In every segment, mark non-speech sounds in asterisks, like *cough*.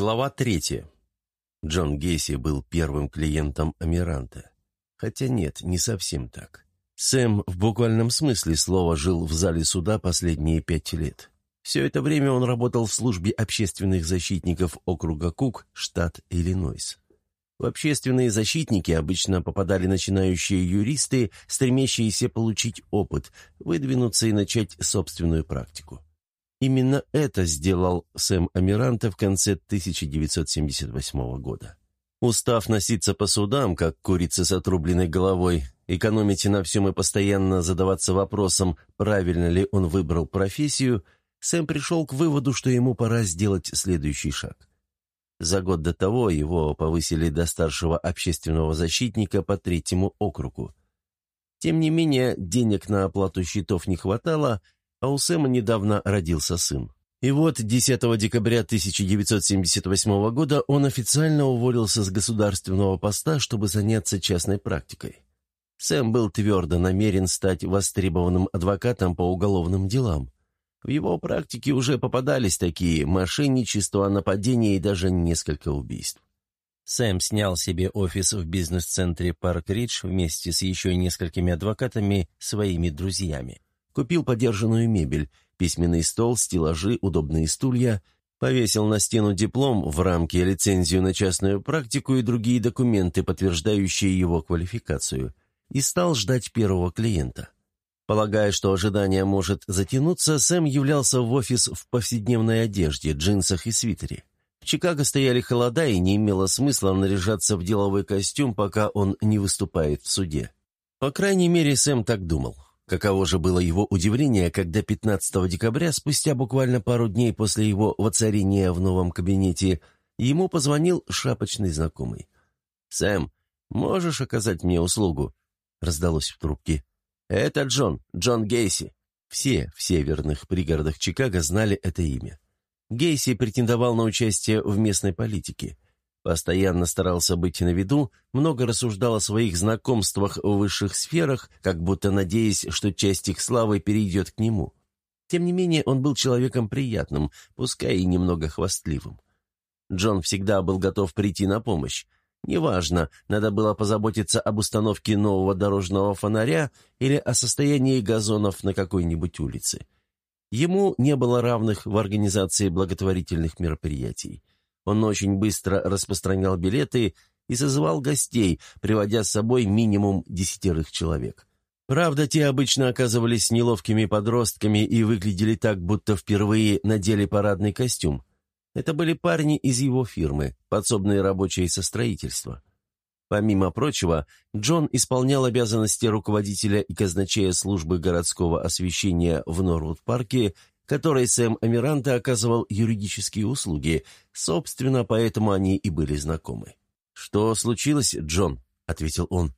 Глава третья. Джон Гейси был первым клиентом Амиранта. Хотя нет, не совсем так. Сэм в буквальном смысле слова жил в зале суда последние пять лет. Все это время он работал в службе общественных защитников округа Кук, штат Иллинойс. В общественные защитники обычно попадали начинающие юристы, стремящиеся получить опыт, выдвинуться и начать собственную практику. Именно это сделал Сэм Амиранте в конце 1978 года. Устав носиться по судам, как курица с отрубленной головой, экономить на всем и постоянно задаваться вопросом, правильно ли он выбрал профессию, Сэм пришел к выводу, что ему пора сделать следующий шаг. За год до того его повысили до старшего общественного защитника по третьему округу. Тем не менее, денег на оплату счетов не хватало, а у Сэма недавно родился сын. И вот 10 декабря 1978 года он официально уволился с государственного поста, чтобы заняться частной практикой. Сэм был твердо намерен стать востребованным адвокатом по уголовным делам. В его практике уже попадались такие мошенничества, нападения и даже несколько убийств. Сэм снял себе офис в бизнес-центре Парк-Ридж вместе с еще несколькими адвокатами, своими друзьями. Купил подержанную мебель, письменный стол, стеллажи, удобные стулья, повесил на стену диплом в рамке лицензию на частную практику и другие документы, подтверждающие его квалификацию, и стал ждать первого клиента. Полагая, что ожидание может затянуться, Сэм являлся в офис в повседневной одежде, джинсах и свитере. В Чикаго стояли холода, и не имело смысла наряжаться в деловой костюм, пока он не выступает в суде. По крайней мере, Сэм так думал. Каково же было его удивление, когда 15 декабря, спустя буквально пару дней после его воцарения в новом кабинете, ему позвонил шапочный знакомый. «Сэм, можешь оказать мне услугу?» — раздалось в трубке. «Это Джон, Джон Гейси». Все в северных пригородах Чикаго знали это имя. Гейси претендовал на участие в местной политике. Постоянно старался быть на виду, много рассуждал о своих знакомствах в высших сферах, как будто надеясь, что часть их славы перейдет к нему. Тем не менее, он был человеком приятным, пускай и немного хвастливым. Джон всегда был готов прийти на помощь. Неважно, надо было позаботиться об установке нового дорожного фонаря или о состоянии газонов на какой-нибудь улице. Ему не было равных в организации благотворительных мероприятий. Он очень быстро распространял билеты и созывал гостей, приводя с собой минимум десятерых человек. Правда, те обычно оказывались неловкими подростками и выглядели так, будто впервые надели парадный костюм. Это были парни из его фирмы, подсобные рабочие со строительства. Помимо прочего, Джон исполнял обязанности руководителя и казначея службы городского освещения в Норвуд-парке которой Сэм Амиранте оказывал юридические услуги, собственно, поэтому они и были знакомы. «Что случилось, Джон?» — ответил он.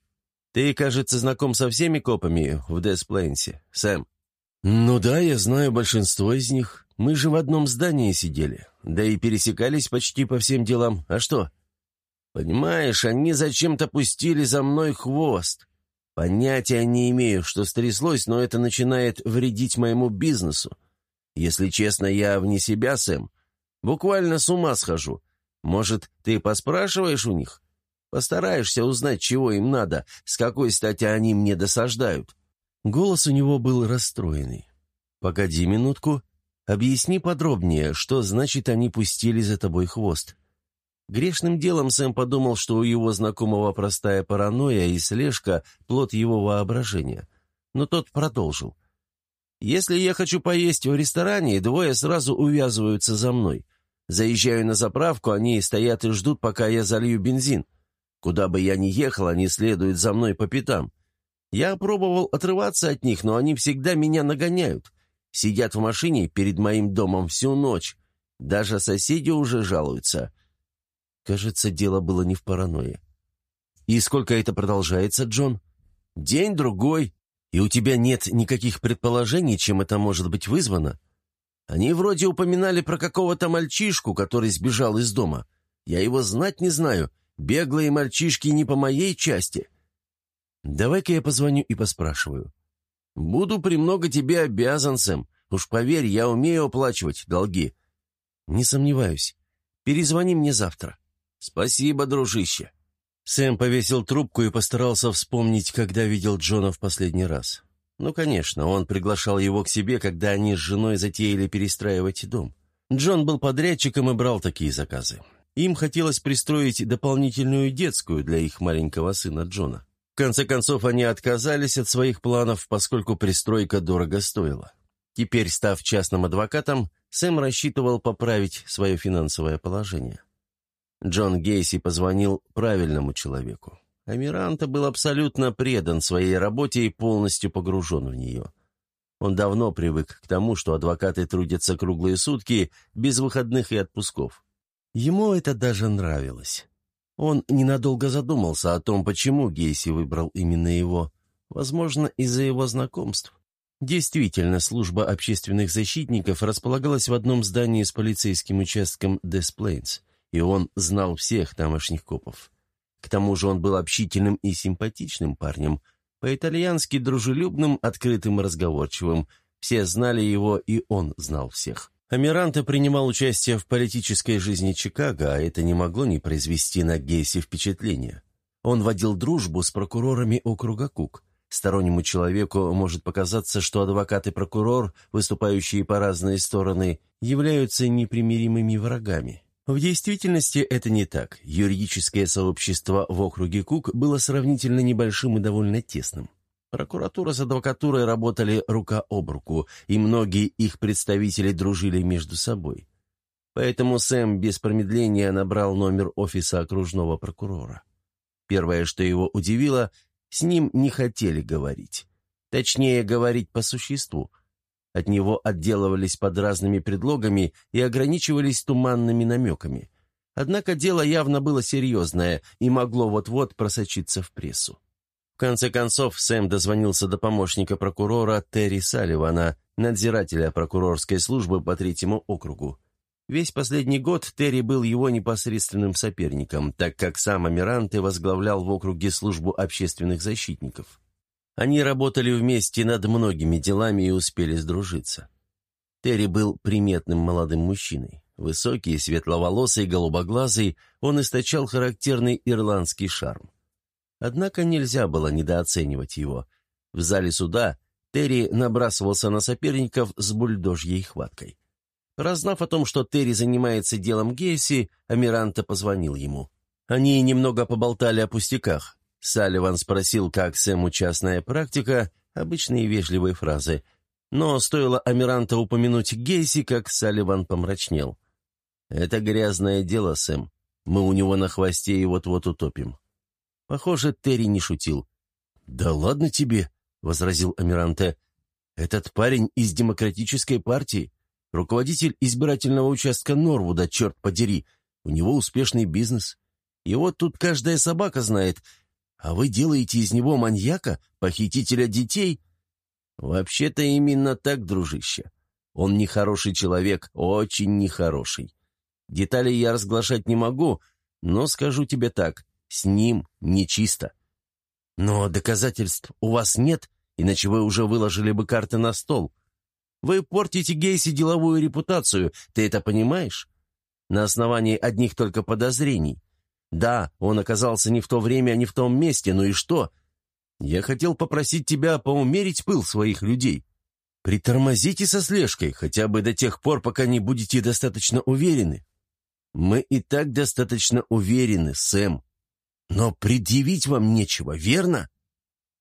«Ты, кажется, знаком со всеми копами в Десплейнсе, Сэм». «Ну да, я знаю большинство из них. Мы же в одном здании сидели, да и пересекались почти по всем делам. А что?» «Понимаешь, они зачем-то пустили за мной хвост. Понятия не имею, что стряслось, но это начинает вредить моему бизнесу. Если честно, я вне себя, Сэм. Буквально с ума схожу. Может, ты поспрашиваешь у них? Постараешься узнать, чего им надо, с какой стати они мне досаждают». Голос у него был расстроенный. «Погоди минутку. Объясни подробнее, что значит они пустили за тобой хвост». Грешным делом Сэм подумал, что у его знакомого простая паранойя и слежка – плод его воображения. Но тот продолжил. Если я хочу поесть в ресторане, двое сразу увязываются за мной. Заезжаю на заправку, они стоят и ждут, пока я залью бензин. Куда бы я ни ехал, они следуют за мной по пятам. Я пробовал отрываться от них, но они всегда меня нагоняют. Сидят в машине перед моим домом всю ночь. Даже соседи уже жалуются. Кажется, дело было не в паранойе. «И сколько это продолжается, Джон?» «День-другой. И у тебя нет никаких предположений, чем это может быть вызвано? Они вроде упоминали про какого-то мальчишку, который сбежал из дома. Я его знать не знаю. Беглые мальчишки не по моей части. Давай-ка я позвоню и поспрашиваю. Буду премного тебе обязан, Сэм. Уж поверь, я умею оплачивать долги. Не сомневаюсь. Перезвони мне завтра». «Спасибо, дружище». Сэм повесил трубку и постарался вспомнить, когда видел Джона в последний раз. Ну, конечно, он приглашал его к себе, когда они с женой затеяли перестраивать дом. Джон был подрядчиком и брал такие заказы. Им хотелось пристроить дополнительную детскую для их маленького сына Джона. В конце концов, они отказались от своих планов, поскольку пристройка дорого стоила. Теперь, став частным адвокатом, Сэм рассчитывал поправить свое финансовое положение. Джон Гейси позвонил правильному человеку. Амиранта был абсолютно предан своей работе и полностью погружен в нее. Он давно привык к тому, что адвокаты трудятся круглые сутки, без выходных и отпусков. Ему это даже нравилось. Он ненадолго задумался о том, почему Гейси выбрал именно его. Возможно, из-за его знакомств. Действительно, служба общественных защитников располагалась в одном здании с полицейским участком Десплейнс, и он знал всех тамошних копов. К тому же он был общительным и симпатичным парнем, по-итальянски дружелюбным, открытым разговорчивым. Все знали его, и он знал всех. Амиранте принимал участие в политической жизни Чикаго, а это не могло не произвести на Гейси впечатление. Он водил дружбу с прокурорами округа Кук. Стороннему человеку может показаться, что адвокат и прокурор, выступающие по разные стороны, являются непримиримыми врагами. В действительности это не так. Юридическое сообщество в округе Кук было сравнительно небольшим и довольно тесным. Прокуратура с адвокатурой работали рука об руку, и многие их представители дружили между собой. Поэтому Сэм без промедления набрал номер офиса окружного прокурора. Первое, что его удивило, с ним не хотели говорить. Точнее, говорить по существу – от него отделывались под разными предлогами и ограничивались туманными намеками. Однако дело явно было серьезное и могло вот-вот просочиться в прессу. В конце концов, Сэм дозвонился до помощника прокурора Терри Салливана, надзирателя прокурорской службы по третьему округу. Весь последний год Терри был его непосредственным соперником, так как сам Амиранте возглавлял в округе службу общественных защитников. Они работали вместе над многими делами и успели сдружиться. Терри был приметным молодым мужчиной. Высокий, светловолосый, голубоглазый, он источал характерный ирландский шарм. Однако нельзя было недооценивать его. В зале суда Терри набрасывался на соперников с бульдожьей хваткой. Разнав о том, что Терри занимается делом Гейси, Амиранта позвонил ему. Они немного поболтали о пустяках. Салливан спросил, как Сэму частная практика, обычные вежливые фразы. Но стоило Амиранта упомянуть Гейси, как Салливан помрачнел. «Это грязное дело, Сэм. Мы у него на хвосте и вот-вот утопим». Похоже, Терри не шутил. «Да ладно тебе», — возразил Амиранте. «Этот парень из демократической партии, руководитель избирательного участка Норвуда, черт подери. У него успешный бизнес. Его тут каждая собака знает, а вы делаете из него маньяка, похитителя детей?» «Вообще-то именно так, дружище. Он нехороший человек, очень нехороший. Детали я разглашать не могу, но скажу тебе так, с ним нечисто. Но доказательств у вас нет, иначе вы уже выложили бы карты на стол. Вы портите Гейси деловую репутацию, ты это понимаешь? На основании одних только подозрений. Да, он оказался не в то время, не в том месте, ну и что? Я хотел попросить тебя поумерить пыл своих людей. Притормозите со слежкой, хотя бы до тех пор, пока не будете достаточно уверены. Мы и так достаточно уверены, Сэм. Но предъявить вам нечего, верно?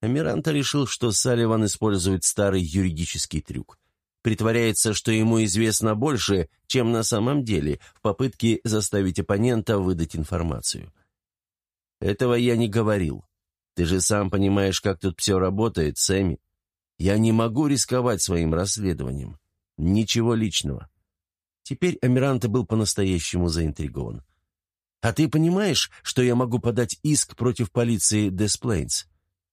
Амиранта решил, что Салливан использует старый юридический трюк притворяется, что ему известно больше, чем на самом деле, в попытке заставить оппонента выдать информацию. «Этого я не говорил. Ты же сам понимаешь, как тут все работает, Сэмми. Я не могу рисковать своим расследованием. Ничего личного». Теперь Амиранте был по-настоящему заинтригован. «А ты понимаешь, что я могу подать иск против полиции Десплейнс?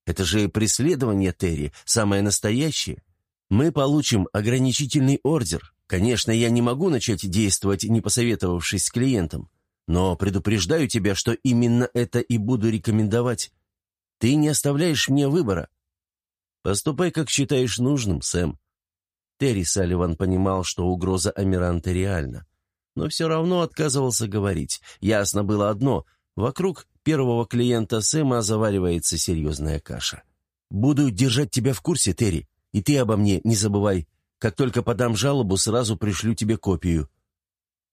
Это же преследование Терри, самое настоящее. Мы получим ограничительный ордер. Конечно, я не могу начать действовать, не посоветовавшись с клиентом. Но предупреждаю тебя, что именно это и буду рекомендовать. Ты не оставляешь мне выбора. Поступай, как считаешь нужным, Сэм. Терри Салливан понимал, что угроза Амиранта реальна. но все равно отказывался говорить. Ясно было одно — вокруг первого клиента Сэма заваривается серьезная каша. «Буду держать тебя в курсе, Терри, и ты обо мне не забывай. Как только подам жалобу, сразу пришлю тебе копию».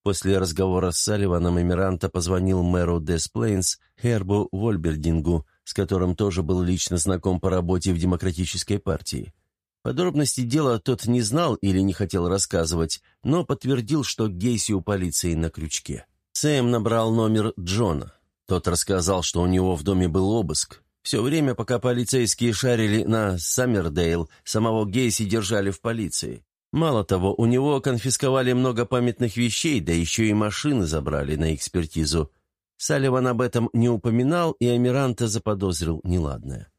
После разговора с Салливаном Эмиранта позвонил мэру Десплейнс Хербу Вольбердингу, с которым тоже был лично знаком по работе в Демократической партии. Подробности дела тот не знал или не хотел рассказывать, но подтвердил, что Гейси у полиции на крючке. Сэм набрал номер Джона. Тот рассказал, что у него в доме был обыск. Все время, пока полицейские шарили на Саммердейл, самого Гейси держали в полиции. Мало того, у него конфисковали много памятных вещей, да еще и машины забрали на экспертизу. Салливан об этом не упоминал, и Амиранте заподозрил неладное.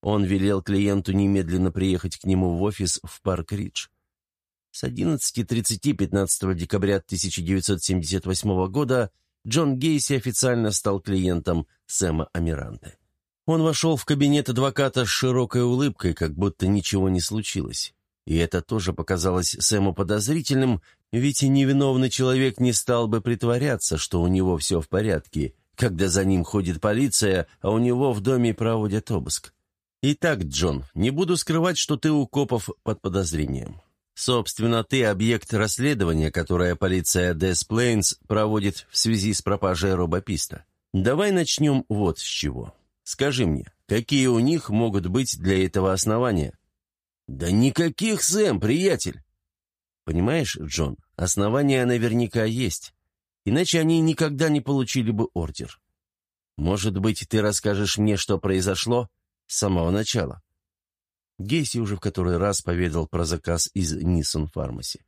Он велел клиенту немедленно приехать к нему в офис в Парк-Ридж. С 11.30 15 декабря 1978 года Джон Гейси официально стал клиентом Сэма Амиранте. Он вошел в кабинет адвоката с широкой улыбкой, как будто ничего не случилось. И это тоже показалось Сэму подозрительным, ведь и невиновный человек не стал бы притворяться, что у него все в порядке, когда за ним ходит полиция, а у него в доме проводят обыск. «Итак, Джон, не буду скрывать, что ты у копов под подозрением. Собственно, ты объект расследования, которое полиция Дес Плейнс проводит в связи с пропажей робописта. Давай начнем вот с чего. Скажи мне, какие у них могут быть для этого основания?» «Да никаких, Сэм, приятель!» «Понимаешь, Джон, основания наверняка есть. Иначе они никогда не получили бы ордер. Может быть, ты расскажешь мне, что произошло с самого начала?» Гейси уже в который раз поведал про заказ из Nissan Pharmacy.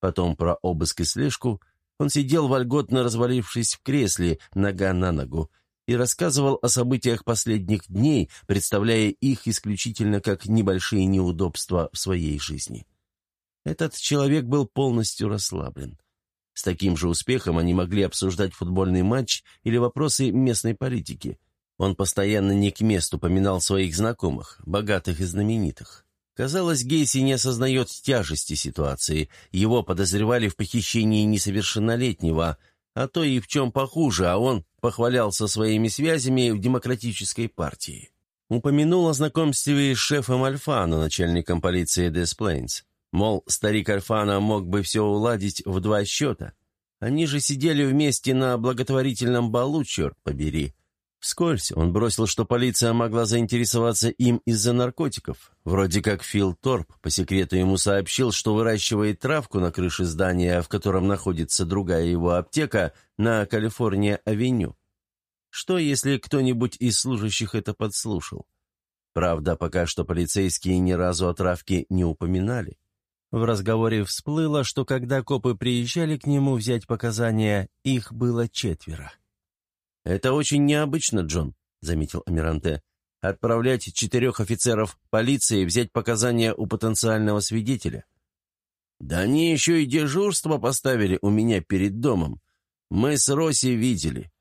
Потом про обыск и слежку. Он сидел вольготно развалившись в кресле, нога на ногу, и рассказывал о событиях последних дней, представляя их исключительно как небольшие неудобства в своей жизни. Этот человек был полностью расслаблен. С таким же успехом они могли обсуждать футбольный матч или вопросы местной политики. Он постоянно не к месту поминал своих знакомых, богатых и знаменитых. Казалось, Гейси не осознает тяжести ситуации. Его подозревали в похищении несовершеннолетнего, а то и в чем похуже, а он похвалялся своими связями в демократической партии. Упомянул о знакомстве с шефом Альфано, начальником полиции Десплейнс. Мол, старик Альфано мог бы все уладить в два счета. Они же сидели вместе на благотворительном балу, черт побери. Вскользь он бросил, что полиция могла заинтересоваться им из-за наркотиков. Вроде как Фил Торп по секрету ему сообщил, что выращивает травку на крыше здания, в котором находится другая его аптека, на Калифорния-авеню. Что, если кто-нибудь из служащих это подслушал? Правда, пока что полицейские ни разу о травке не упоминали. В разговоре всплыло, что когда копы приезжали к нему взять показания, их было четверо. «Это очень необычно, Джон», — заметил Амиранте. «Отправлять четырех офицеров полиции взять показания у потенциального свидетеля». «Да они еще и дежурство поставили у меня перед домом. Мы с Роси видели».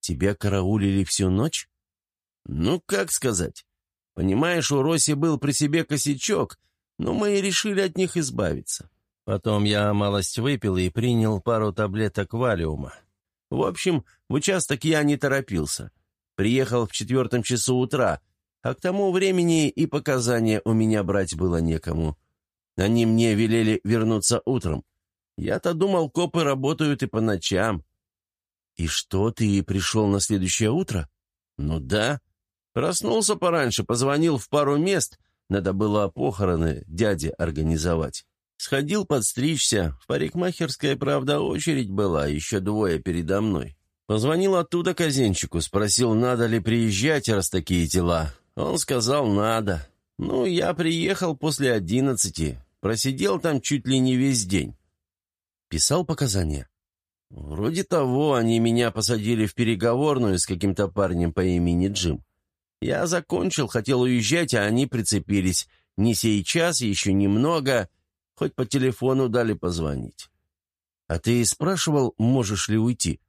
«Тебя караулили всю ночь?» «Ну, как сказать. Понимаешь, у Роси был при себе косячок, но мы и решили от них избавиться. Потом я малость выпил и принял пару таблеток валиума. В общем, в участок я не торопился. Приехал в четвертом часу утра, а к тому времени и показания у меня брать было некому. Они мне велели вернуться утром. Я-то думал, копы работают и по ночам. И что, ты пришел на следующее утро? Ну да. Проснулся пораньше, позвонил в пару мест. Надо было похороны дяде организовать. Сходил подстричься. В парикмахерской, правда, очередь была, еще двое передо мной. Позвонил оттуда казенщику, спросил, надо ли приезжать, раз такие дела. Он сказал, надо. Ну, я приехал после одиннадцати. Просидел там чуть ли не весь день. Писал показания? Вроде того, они меня посадили в переговорную с каким-то парнем по имени Джим. Я закончил, хотел уезжать, а они прицепились. Не сейчас, еще немного. Хоть по телефону дали позвонить. А ты спрашивал, можешь ли уйти?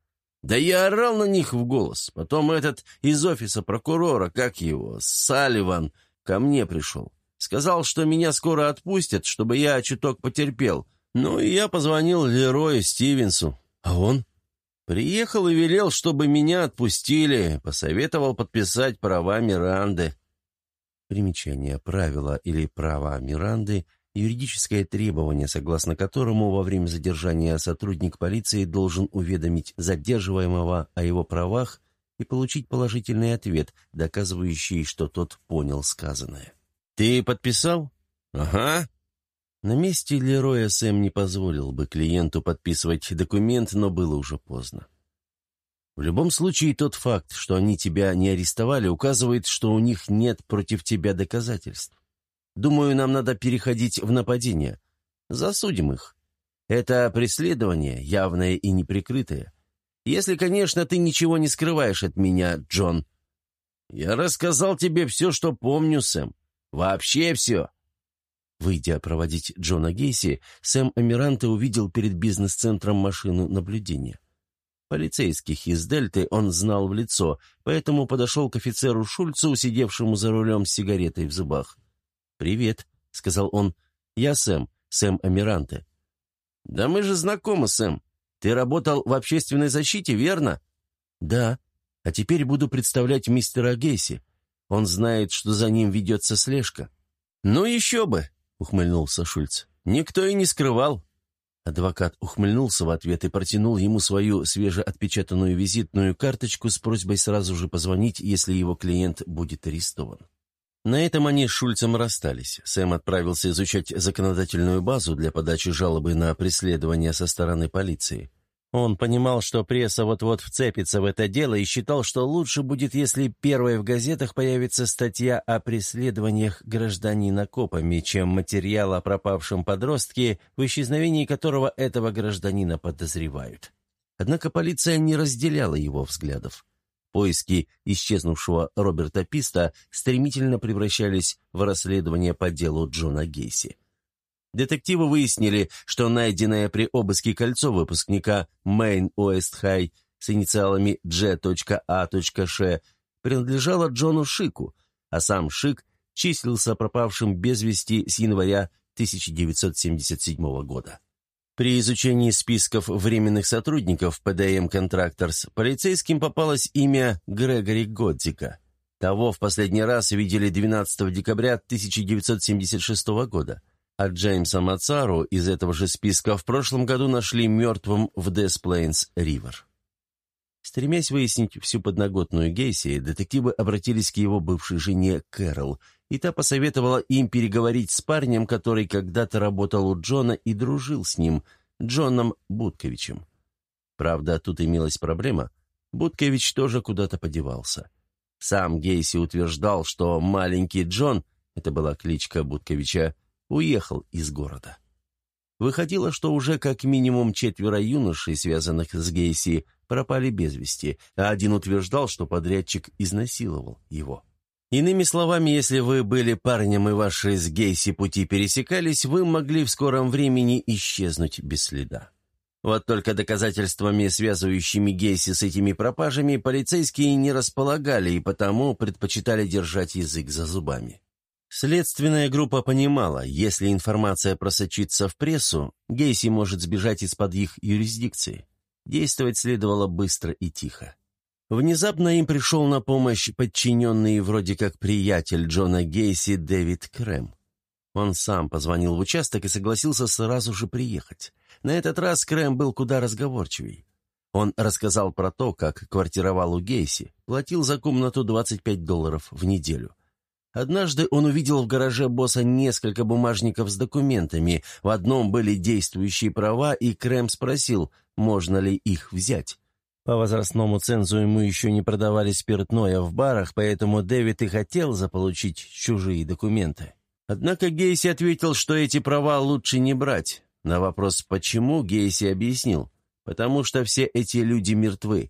Да я орал на них в голос. Потом этот из офиса прокурора, как его, Салливан, ко мне пришел. Сказал, что меня скоро отпустят, чтобы я чуток потерпел. Ну и я позвонил Лерою Стивенсу. А он? Приехал и велел, чтобы меня отпустили, посоветовал подписать права Миранды. Примечание правила или права Миранды – юридическое требование, согласно которому во время задержания сотрудник полиции должен уведомить задерживаемого о его правах и получить положительный ответ, доказывающий, что тот понял сказанное. «Ты подписал?» «Ага». На месте Лероя Сэм не позволил бы клиенту подписывать документ, но было уже поздно. В любом случае, тот факт, что они тебя не арестовали, указывает, что у них нет против тебя доказательств. Думаю, нам надо переходить в нападение. Засудим их. Это преследование, явное и неприкрытое. Если, конечно, ты ничего не скрываешь от меня, Джон. Я рассказал тебе все, что помню, Сэм. Вообще все. Выйдя проводить Джона Гейси, Сэм Амиранте увидел перед бизнес-центром машину наблюдения. Полицейских из Дельты он знал в лицо, поэтому подошел к офицеру Шульцу, сидевшему за рулем с сигаретой в зубах. «Привет», — сказал он. «Я Сэм, Сэм Амиранте». «Да мы же знакомы, Сэм. Ты работал в общественной защите, верно?» «Да. А теперь буду представлять мистера Гейси. Он знает, что за ним ведется слежка». «Ну еще бы», — ухмыльнулся Шульц. «Никто и не скрывал. Адвокат ухмыльнулся в ответ и протянул ему свою свежеотпечатанную визитную карточку с просьбой сразу же позвонить, если его клиент будет арестован. На этом они с Шульцем расстались. Сэм отправился изучать законодательную базу для подачи жалобы на преследование со стороны полиции. Он понимал, что пресса вот-вот вцепится в это дело и считал, что лучше будет, если первой в газетах появится статья о преследованиях гражданина копами, чем материал о пропавшем подростке, в исчезновении которого этого гражданина подозревают. Однако полиция не разделяла его взглядов. Поиски исчезнувшего Роберта Писта стремительно превращались в расследование по делу Джона Гейси. Детективы выяснили, что найденное при обыске кольцо выпускника Мэйн Уэст Хай с инициалами G.A.Ш. принадлежало Джону Шику, а сам Шик числился пропавшим без вести с января 1977 года. При изучении списков временных сотрудников ПДМ Контракторс полицейским попалось имя Грегори Годзика. Того в последний раз видели 12 декабря 1976 года – а Джеймса Мацару из этого же списка в прошлом году нашли мертвым в Десплейнс-Ривер. Стремясь выяснить всю подноготную Гейси, детективы обратились к его бывшей жене Кэрол, и та посоветовала им переговорить с парнем, который когда-то работал у Джона и дружил с ним, Джоном Будковичем. Правда, тут имелась проблема. Будкович тоже куда-то подевался. Сам Гейси утверждал, что маленький Джон, это была кличка Будковича, уехал из города. Выходило, что уже как минимум четверо юношей, связанных с Гейси, пропали без вести, а один утверждал, что подрядчик изнасиловал его. Иными словами, если вы были парнем и ваши с Гейси пути пересекались, вы могли в скором времени исчезнуть без следа. Вот только доказательствами, связывающими Гейси с этими пропажами, полицейские не располагали и потому предпочитали держать язык за зубами. Следственная группа понимала, если информация просочится в прессу, Гейси может сбежать из-под их юрисдикции. Действовать следовало быстро и тихо. Внезапно им пришел на помощь подчиненный вроде как приятель Джона Гейси Дэвид Крэм. Он сам позвонил в участок и согласился сразу же приехать. На этот раз Крэм был куда разговорчивей. Он рассказал про то, как квартировал у Гейси, платил за комнату 25 долларов в неделю. Однажды он увидел в гараже босса несколько бумажников с документами. В одном были действующие права, и Крэм спросил, можно ли их взять. По возрастному цензу ему еще не продавали спиртное в барах, поэтому Дэвид и хотел заполучить чужие документы. Однако Гейси ответил, что эти права лучше не брать. На вопрос «почему» Гейси объяснил. «Потому что все эти люди мертвы.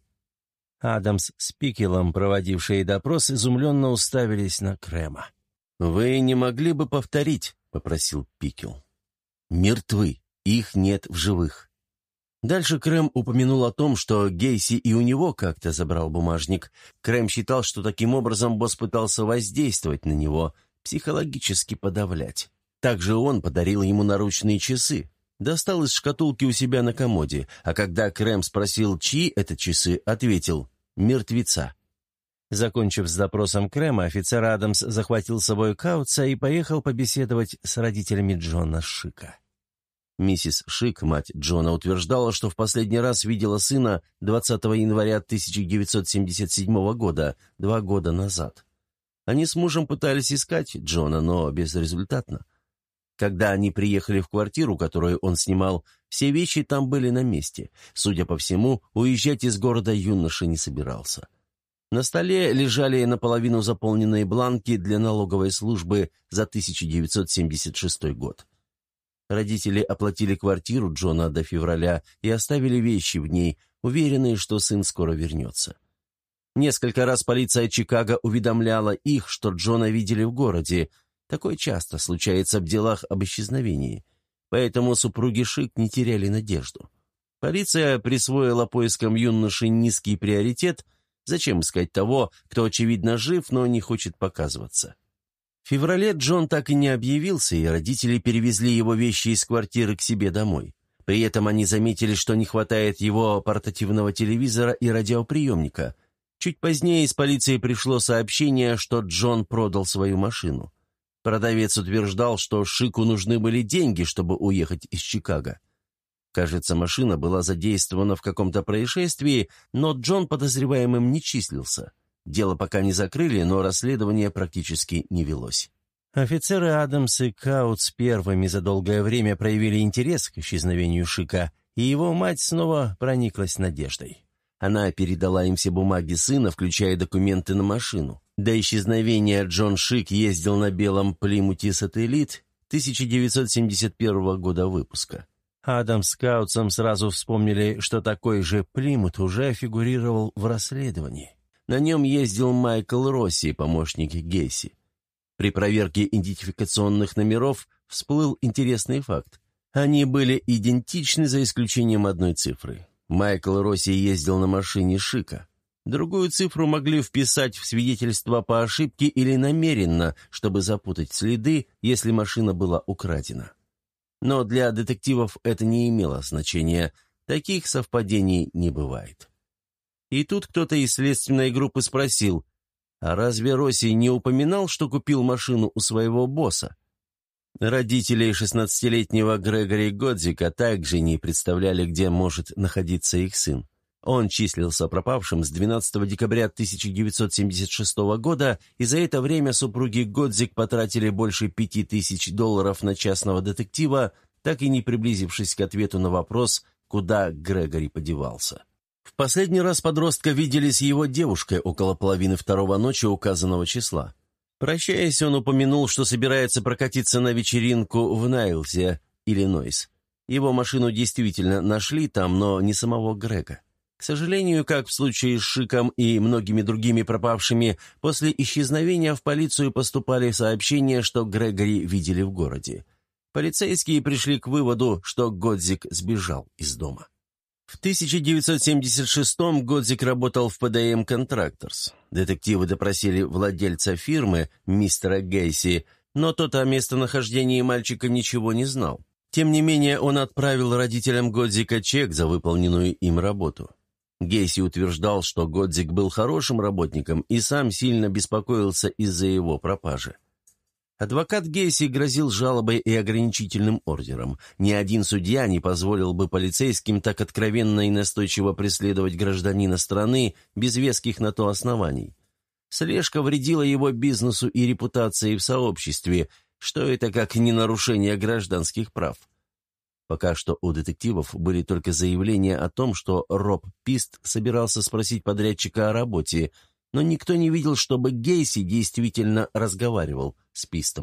Адамс с Пикелом, проводившие допрос, изумленно уставились на Крема. «Вы не могли бы повторить?» — попросил Пикел. «Мертвы. Их нет в живых». Дальше Крэм упомянул о том, что Гейси и у него как-то забрал бумажник. Крэм считал, что таким образом босс пытался воздействовать на него, психологически подавлять. Также он подарил ему наручные часы. Достал из шкатулки у себя на комоде, а когда Крэм спросил, чьи это часы, ответил «мертвеца». Закончив с допросом Крэма, офицер Адамс захватил с собой Каутса и поехал побеседовать с родителями Джона Шика. Миссис Шик, мать Джона, утверждала, что в последний раз видела сына 20 января 1977 года, два года назад. Они с мужем пытались искать Джона, но безрезультатно. Когда они приехали в квартиру, которую он снимал, все вещи там были на месте. Судя по всему, уезжать из города юноша не собирался. На столе лежали наполовину заполненные бланки для налоговой службы за 1976 год. Родители оплатили квартиру Джона до февраля и оставили вещи в ней, уверенные, что сын скоро вернется. Несколько раз полиция Чикаго уведомляла их, что Джона видели в городе. Такое часто случается в делах об исчезновении. Поэтому супруги Шик не теряли надежду. Полиция присвоила поискам юноши низкий приоритет – Зачем искать того, кто, очевидно, жив, но не хочет показываться? В феврале Джон так и не объявился, и родители перевезли его вещи из квартиры к себе домой. При этом они заметили, что не хватает его портативного телевизора и радиоприемника. Чуть позднее из полиции пришло сообщение, что Джон продал свою машину. Продавец утверждал, что Шику нужны были деньги, чтобы уехать из Чикаго. Кажется, машина была задействована в каком-то происшествии, но Джон подозреваемым не числился. Дело пока не закрыли, но расследование практически не велось. Офицеры Адамс и Каутс первыми за долгое время проявили интерес к исчезновению Шика, и его мать снова прониклась надеждой. Она передала им все бумаги сына, включая документы на машину. До исчезновения Джон Шик ездил на белом Плимуте «Сателлит» 1971 года выпуска. Адам с Каутсом сразу вспомнили, что такой же Плимут уже фигурировал в расследовании. На нем ездил Майкл Росси, помощник Гейси. При проверке идентификационных номеров всплыл интересный факт. Они были идентичны за исключением одной цифры. Майкл Росси ездил на машине Шика. Другую цифру могли вписать в свидетельство по ошибке или намеренно, чтобы запутать следы, если машина была украдена. Но для детективов это не имело значения. Таких совпадений не бывает. И тут кто-то из следственной группы спросил, а разве Росси не упоминал, что купил машину у своего босса? Родители 16-летнего Грегори Годзика также не представляли, где может находиться их сын. Он числился пропавшим с 12 декабря 1976 года, и за это время супруги Годзик потратили больше пяти тысяч долларов на частного детектива, так и не приблизившись к ответу на вопрос, куда Грегори подевался. В последний раз подростка видели с его девушкой около половины второго ночи указанного числа. Прощаясь, он упомянул, что собирается прокатиться на вечеринку в Найлзе, Иллинойс. Его машину действительно нашли там, но не самого Грега. К сожалению, как в случае с Шиком и многими другими пропавшими, после исчезновения в полицию поступали сообщения, что Грегори видели в городе. Полицейские пришли к выводу, что Годзик сбежал из дома. В 1976-м Годзик работал в ПДМ Contractors. Детективы допросили владельца фирмы, мистера Гейси, но тот о местонахождении мальчика ничего не знал. Тем не менее, он отправил родителям Годзика чек за выполненную им работу. Гейси утверждал, что Годзик был хорошим работником и сам сильно беспокоился из-за его пропажи. Адвокат Гейси грозил жалобой и ограничительным ордером. Ни один судья не позволил бы полицейским так откровенно и настойчиво преследовать гражданина страны без веских на то оснований. Слежка вредила его бизнесу и репутации в сообществе, что это как не нарушение гражданских прав. Пока что у детективов были только заявления о том, что Роб Пист собирался спросить подрядчика о работе, но никто не видел, чтобы Гейси действительно разговаривал с.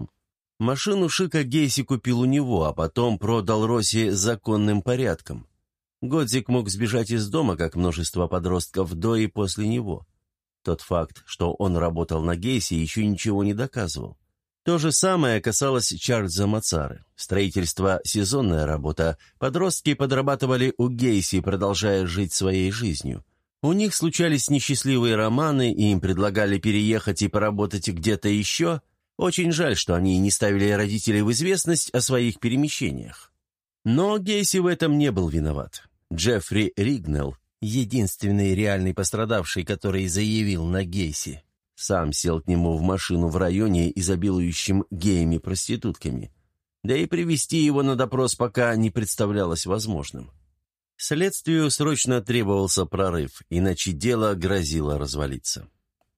Машину Шика Гейси купил у него, а потом продал Росси законным порядком. Годзик мог сбежать из дома, как множество подростков до и после него. Тот факт, что он работал на Гейси, еще ничего не доказывал. То же самое касалось Чарльза Мацары. Строительство – сезонная работа. Подростки подрабатывали у Гейси, продолжая жить своей жизнью. У них случались несчастливые романы, и им предлагали переехать и поработать где-то еще. Очень жаль, что они не ставили родителей в известность о своих перемещениях. Но Гейси в этом не был виноват. Джеффри Ригнелл, единственный реальный пострадавший, который заявил на Гейси, сам сел к нему в машину в районе, изобилующем геями-проститутками. Да и привести его на допрос пока не представлялось возможным. Следствию срочно требовался прорыв, иначе дело грозило развалиться.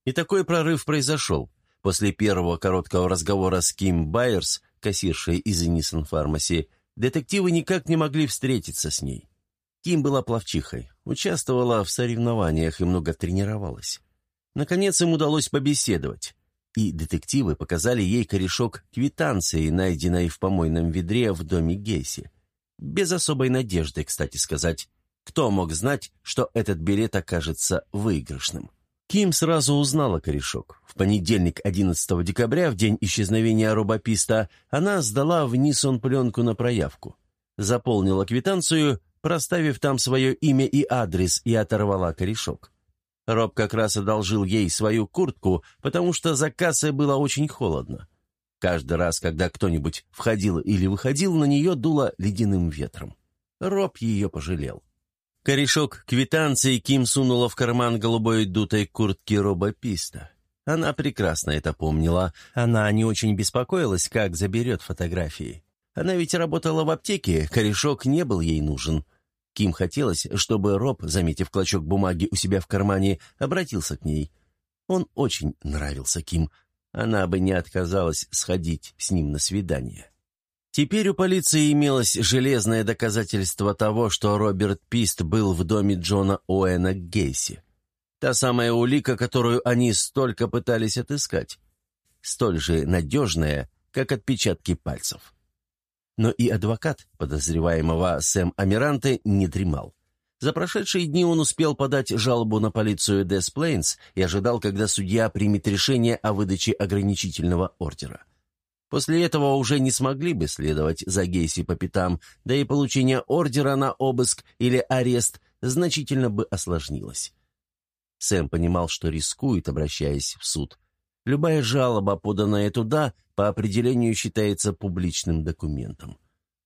И такой прорыв произошел. После первого короткого разговора с Ким Байерс, кассиршей из Nissan Pharmacy, детективы никак не могли встретиться с ней. Ким была пловчихой, участвовала в соревнованиях и много тренировалась. Наконец им удалось побеседовать, и детективы показали ей корешок квитанции, найденной в помойном ведре в доме Гейси. Без особой надежды, кстати сказать. Кто мог знать, что этот билет окажется выигрышным? Ким сразу узнала корешок. В понедельник, 11 декабря, в день исчезновения робописта, она сдала в Нисон пленку на проявку. Заполнила квитанцию, проставив там свое имя и адрес, и оторвала корешок. Роб как раз одолжил ей свою куртку, потому что за кассой было очень холодно. Каждый раз, когда кто-нибудь входил или выходил, на нее дуло ледяным ветром. Роб ее пожалел. Корешок квитанции Ким сунула в карман голубой дутой куртки Роба Писта. Она прекрасно это помнила. Она не очень беспокоилась, как заберет фотографии. Она ведь работала в аптеке, корешок не был ей нужен. Ким хотелось, чтобы Роб, заметив клочок бумаги у себя в кармане, обратился к ней. Он очень нравился Ким. Она бы не отказалась сходить с ним на свидание. Теперь у полиции имелось железное доказательство того, что Роберт Пист был в доме Джона Оэна Гейси. Та самая улика, которую они столько пытались отыскать. Столь же надежная, как отпечатки пальцев. Но и адвокат подозреваемого Сэм Амиранте не дремал. За прошедшие дни он успел подать жалобу на полицию Дес Плейнс и ожидал, когда судья примет решение о выдаче ограничительного ордера. После этого уже не смогли бы следовать за Гейси по пятам, да и получение ордера на обыск или арест значительно бы осложнилось. Сэм понимал, что рискует, обращаясь в суд. Любая жалоба, поданная туда, по определению считается публичным документом.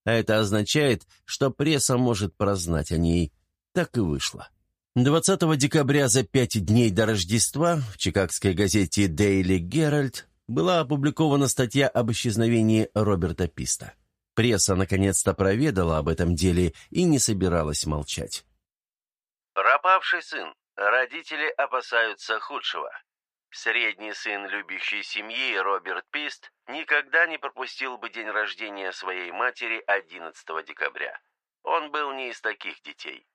А это означает, что пресса может прознать о ней. Так и вышло. 20 декабря за пять дней до Рождества в чикагской газете «Дейли Геральт» была опубликована статья об исчезновении Роберта Писта. Пресса наконец-то проведала об этом деле и не собиралась молчать. «Пропавший сын. Родители опасаются худшего. Средний сын любящей семьи Роберт Пист никогда не пропустил бы день рождения своей матери 11 декабря. Он был не из таких детей.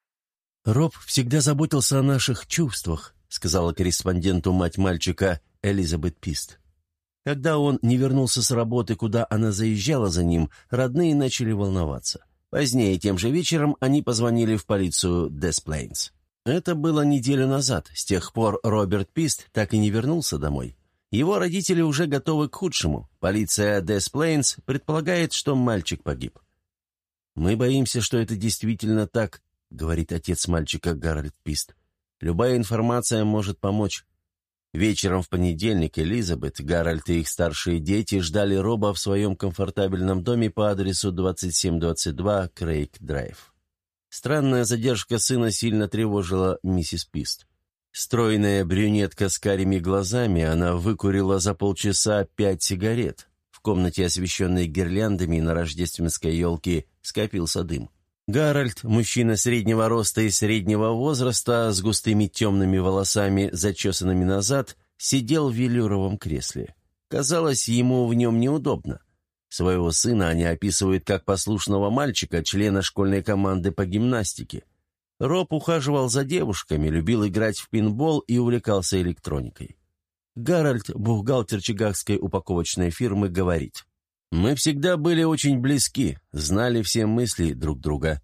«Роб всегда заботился о наших чувствах», — сказала корреспонденту мать мальчика Элизабет Пист. Когда он не вернулся с работы, куда она заезжала за ним, родные начали волноваться. Позднее, тем же вечером, они позвонили в полицию Десплейнс. Это было неделю назад. С тех пор Роберт Пист так и не вернулся домой. Его родители уже готовы к худшему. Полиция Plains предполагает, что мальчик погиб. «Мы боимся, что это действительно так», — говорит отец мальчика Гарольд Пист. «Любая информация может помочь». Вечером в понедельник Элизабет, Гарольд и их старшие дети ждали Роба в своем комфортабельном доме по адресу 2722 Крейг-Драйв. Странная задержка сына сильно тревожила миссис Пист. Стройная брюнетка с карими глазами, она выкурила за полчаса пять сигарет. В комнате, освещенной гирляндами на рождественской елке, скопился дым. Гарольд, мужчина среднего роста и среднего возраста, с густыми темными волосами, зачесанными назад, сидел в велюровом кресле. Казалось, ему в нем неудобно. Своего сына они описывают как послушного мальчика, члена школьной команды по гимнастике. Роб ухаживал за девушками, любил играть в пинбол и увлекался электроникой. Гарольд, бухгалтер чикагской упаковочной фирмы, говорит, «Мы всегда были очень близки, знали все мысли друг друга».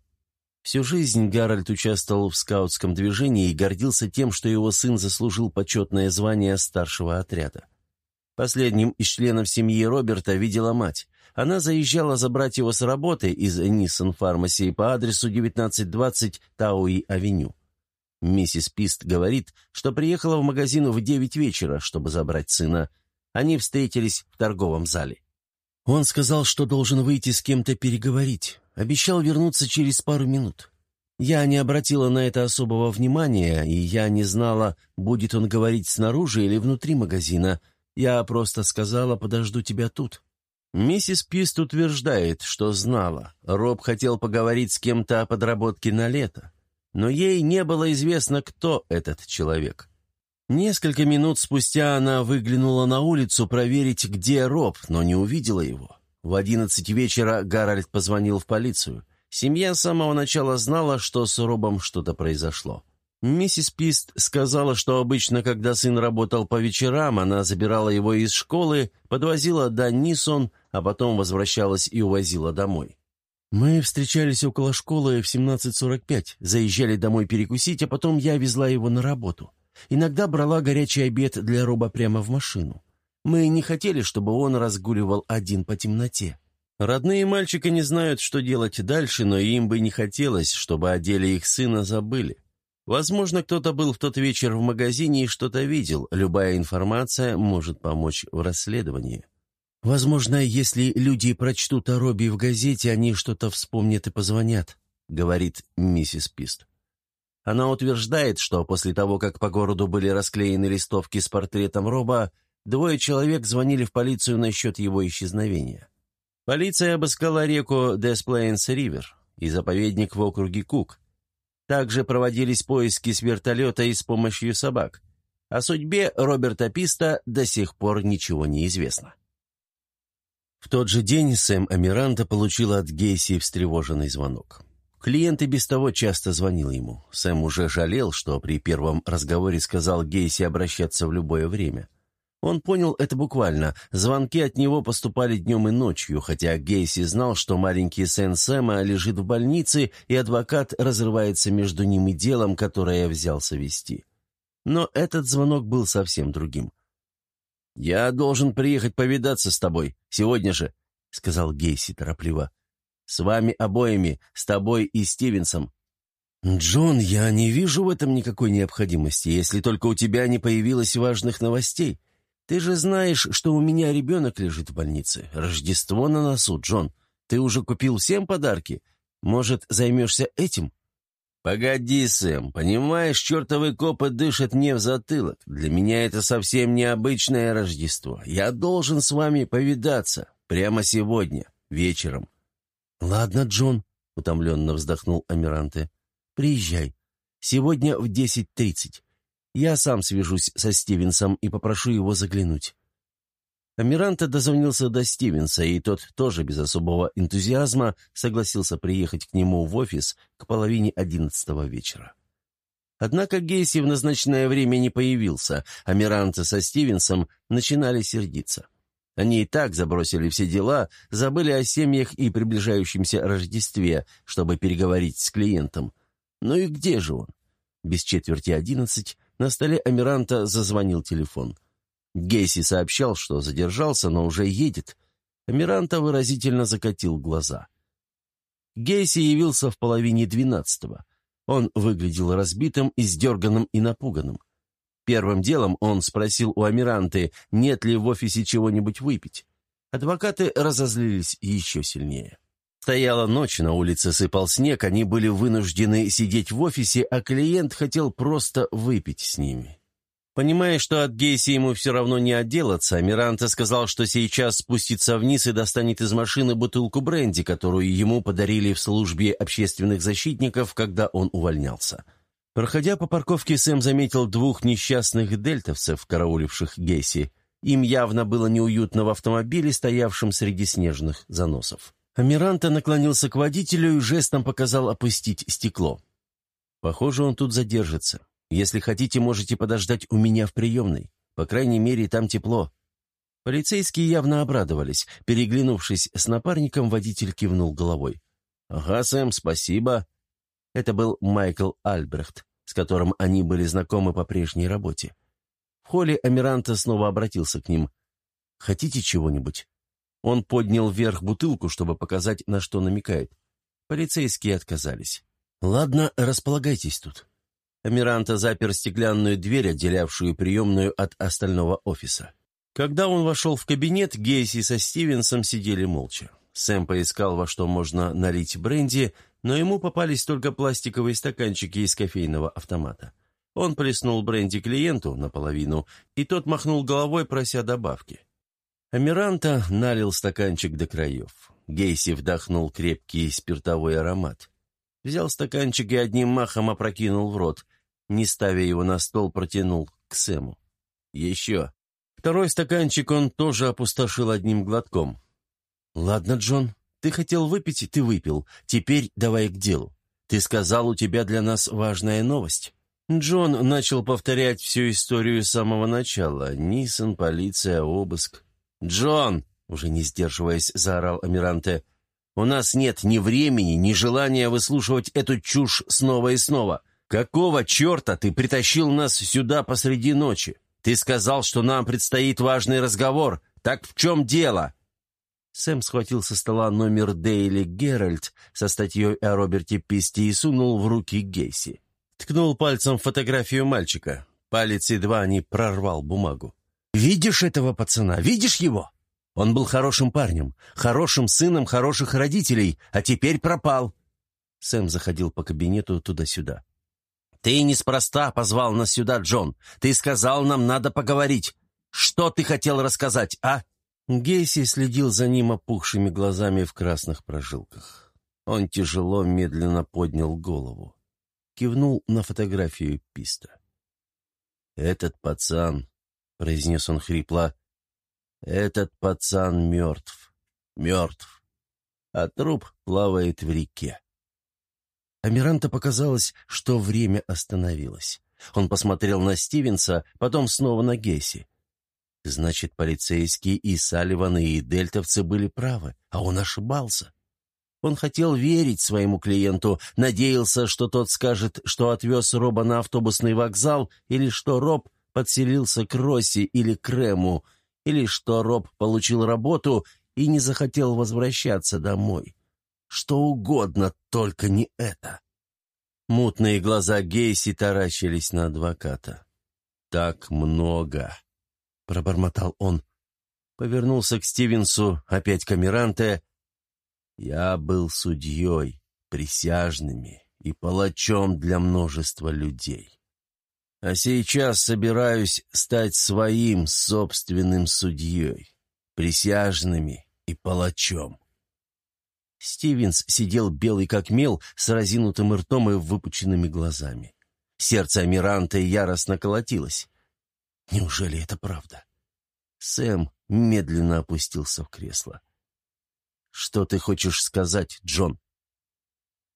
Всю жизнь Гарольд участвовал в скаутском движении и гордился тем, что его сын заслужил почетное звание старшего отряда. Последним из членов семьи Роберта видела мать. Она заезжала забрать его с работы из Nissan Pharmacy по адресу 1920 Тауи-авеню. Миссис Пист говорит, что приехала в магазин в девять вечера, чтобы забрать сына. Они встретились в торговом зале. Он сказал, что должен выйти с кем-то переговорить. Обещал вернуться через пару минут. Я не обратила на это особого внимания, и я не знала, будет он говорить снаружи или внутри магазина. Я просто сказала, подожду тебя тут. Миссис Пист утверждает, что знала. Роб хотел поговорить с кем-то о подработке на лето. Но ей не было известно, кто этот человек. Несколько минут спустя она выглянула на улицу проверить, где Роб, но не увидела его. В одиннадцать вечера Гарольд позвонил в полицию. Семья с самого начала знала, что с Робом что-то произошло. Миссис Пист сказала, что обычно, когда сын работал по вечерам, она забирала его из школы, подвозила до Нисон, а потом возвращалась и увозила домой. Мы встречались около школы в 17.45, заезжали домой перекусить, а потом я везла его на работу. Иногда брала горячий обед для Роба прямо в машину. Мы не хотели, чтобы он разгуливал один по темноте. Родные мальчика не знают, что делать дальше, но им бы не хотелось, чтобы о деле их сына забыли. Возможно, кто-то был в тот вечер в магазине и что-то видел. Любая информация может помочь в расследовании. Возможно, если люди прочтут о Робби в газете, они что-то вспомнят и позвонят, говорит миссис Пист. Она утверждает, что после того, как по городу были расклеены листовки с портретом Роба, двое человек звонили в полицию насчет его исчезновения. Полиция обыскала реку Десплейнс-Ривер и заповедник в округе Кук. Также проводились поиски с вертолета и с помощью собак. О судьбе Роберта Писта до сих пор ничего не известно. В тот же день Сэм Амиранта получил от Гейси встревоженный звонок. Клиент и без того часто звонил ему. Сэм уже жалел, что при первом разговоре сказал Гейси обращаться в любое время. Он понял это буквально. Звонки от него поступали днем и ночью, хотя Гейси знал, что маленький сын Сэма лежит в больнице, и адвокат разрывается между ним и делом, которое взялся вести. Но этот звонок был совсем другим. «Я должен приехать повидаться с тобой. Сегодня же», — сказал Гейси торопливо. С вами обоими, с тобой и Стивенсом». «Джон, я не вижу в этом никакой необходимости, если только у тебя не появилось важных новостей. Ты же знаешь, что у меня ребенок лежит в больнице. Рождество на носу, Джон. Ты уже купил всем подарки? Может, займешься этим?» «Погоди, Сэм, понимаешь, чертовы копы дышат мне в затылок. Для меня это совсем необычное Рождество. Я должен с вами повидаться. Прямо сегодня, вечером. «Ладно, Джон», — утомленно вздохнул Амиранте. «Приезжай. Сегодня в десять тридцать. Я сам свяжусь со Стивенсом и попрошу его заглянуть». Амиранте дозвонился до Стивенса, и тот тоже без особого энтузиазма согласился приехать к нему в офис к половине одиннадцатого вечера. Однако Гейси в назначенное время не появился, а Миранте со Стивенсом начинали сердиться. Они и так забросили все дела, забыли о семьях и приближающемся Рождестве, чтобы переговорить с клиентом. Ну и где же он? Без четверти одиннадцать на столе Амиранта зазвонил телефон. Гейси сообщал, что задержался, но уже едет. Амиранта выразительно закатил глаза. Гейси явился в половине двенадцатого. Он выглядел разбитым, издерганным и напуганным. Первым делом он спросил у Амиранты, нет ли в офисе чего-нибудь выпить. Адвокаты разозлились еще сильнее. Стояла ночь, на улице сыпал снег, они были вынуждены сидеть в офисе, а клиент хотел просто выпить с ними. Понимая, что от Гейси ему все равно не отделаться, Амиранте сказал, что сейчас спустится вниз и достанет из машины бутылку бренди, которую ему подарили в службе общественных защитников, когда он увольнялся. Проходя по парковке, Сэм заметил двух несчастных дельтовцев, карауливших Гесси. Им явно было неуютно в автомобиле, стоявшем среди снежных заносов. Амиранта наклонился к водителю и жестом показал опустить стекло. «Похоже, он тут задержится. Если хотите, можете подождать у меня в приемной. По крайней мере, там тепло». Полицейские явно обрадовались. Переглянувшись с напарником, водитель кивнул головой. «Ага, Сэм, спасибо. Это был Майкл Альбрехт, с которым они были знакомы по прежней работе. В холле Амиранта снова обратился к ним. «Хотите чего-нибудь?» Он поднял вверх бутылку, чтобы показать, на что намекает. Полицейские отказались. «Ладно, располагайтесь тут». Амиранта запер стеклянную дверь, отделявшую приемную от остального офиса. Когда он вошел в кабинет, Гейси со Стивенсом сидели молча. Сэм поискал, во что можно налить бренди, но ему попались только пластиковые стаканчики из кофейного автомата. Он плеснул бренди клиенту наполовину, и тот махнул головой, прося добавки. Амиранта налил стаканчик до краев. Гейси вдохнул крепкий спиртовой аромат. Взял стаканчик и одним махом опрокинул в рот. Не ставя его на стол, протянул к Сэму. «Еще». Второй стаканчик он тоже опустошил одним глотком. «Ладно, Джон, ты хотел выпить, ты выпил. Теперь давай к делу. Ты сказал, у тебя для нас важная новость». Джон начал повторять всю историю с самого начала. Нисон, полиция, обыск. «Джон!» — уже не сдерживаясь, заорал Амиранте. «У нас нет ни времени, ни желания выслушивать эту чушь снова и снова. Какого черта ты притащил нас сюда посреди ночи? Ты сказал, что нам предстоит важный разговор. Так в чем дело?» Сэм схватил со стола номер Дейли Геральт со статьей о Роберте Писти и сунул в руки Гейси. Ткнул пальцем фотографию мальчика. Палец едва не прорвал бумагу. «Видишь этого пацана? Видишь его? Он был хорошим парнем, хорошим сыном хороших родителей, а теперь пропал». Сэм заходил по кабинету туда-сюда. «Ты неспроста позвал нас сюда, Джон. Ты сказал, нам надо поговорить. Что ты хотел рассказать, а?» Гейси следил за ним опухшими глазами в красных прожилках. Он тяжело, медленно поднял голову. Кивнул на фотографию Писта. «Этот пацан», — произнес он хрипло, — «этот пацан мертв, мертв, а труп плавает в реке». Амиранта показалось, что время остановилось. Он посмотрел на Стивенса, потом снова на Гейси. Значит, полицейские и Салливаны, и дельтовцы были правы, а он ошибался. Он хотел верить своему клиенту, надеялся, что тот скажет, что отвез Роба на автобусный вокзал, или что Роб подселился к Росси или Крему, или что Роб получил работу и не захотел возвращаться домой. Что угодно, только не это. Мутные глаза Гейси таращились на адвоката. «Так много!» — пробормотал он. Повернулся к Стивенсу, опять камеранте. «Я был судьей, присяжными и палачом для множества людей. А сейчас собираюсь стать своим собственным судьей, присяжными и палачом». Стивенс сидел белый как мел, с разинутым ртом и выпученными глазами. Сердце Амиранта яростно колотилось. Неужели это правда? Сэм медленно опустился в кресло. «Что ты хочешь сказать, Джон?»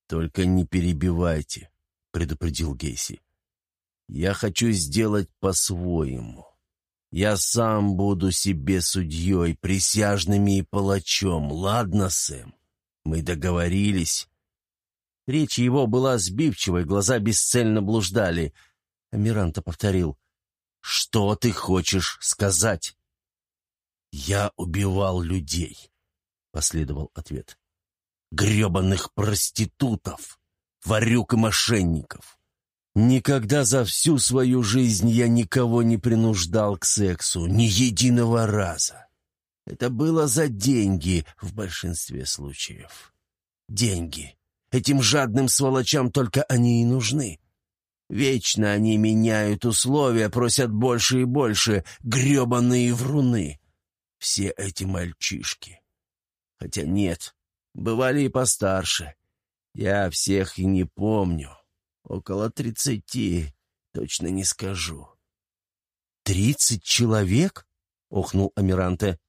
«Только не перебивайте», — предупредил Гейси. «Я хочу сделать по-своему. Я сам буду себе судьей, присяжным и палачом. Ладно, Сэм? Мы договорились». Речь его была сбивчивой, глаза бесцельно блуждали. Амиранта повторил. «Что ты хочешь сказать?» «Я убивал людей», — последовал ответ. «Гребанных проститутов, варюк и мошенников. Никогда за всю свою жизнь я никого не принуждал к сексу, ни единого раза. Это было за деньги в большинстве случаев. Деньги. Этим жадным сволочам только они и нужны. Вечно они меняют условия, просят больше и больше, гребаные вруны. Все эти мальчишки. Хотя нет, бывали и постарше. Я всех и не помню. Около тридцати, точно не скажу. «Тридцать человек?» — охнул Амиранте.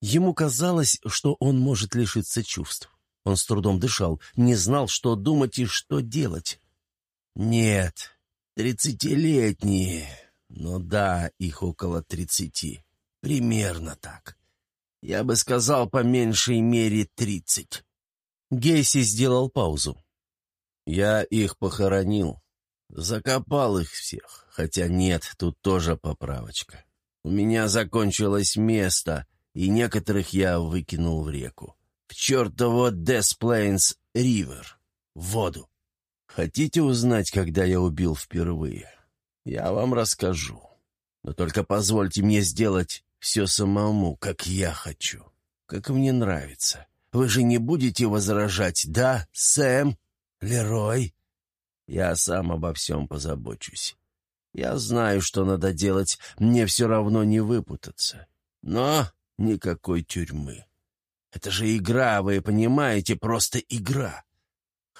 Ему казалось, что он может лишиться чувств. Он с трудом дышал, не знал, что думать и что делать. «Нет, Тридцатилетние. Ну да, их около тридцати. Примерно так. Я бы сказал, по меньшей мере тридцать. Гейси сделал паузу. Я их похоронил. Закопал их всех. Хотя нет, тут тоже поправочка. У меня закончилось место, и некоторых я выкинул в реку. В чертово Десплейнс Ривер. В воду. Хотите узнать, когда я убил впервые? Я вам расскажу. Но только позвольте мне сделать все самому, как я хочу, как мне нравится, Вы же не будете возражать, да, Сэм? Лерой?» «Я сам обо всем позабочусь. Я знаю, что надо делать, мне все равно не выпутаться. Но никакой тюрьмы. Это же игра, вы понимаете, просто игра.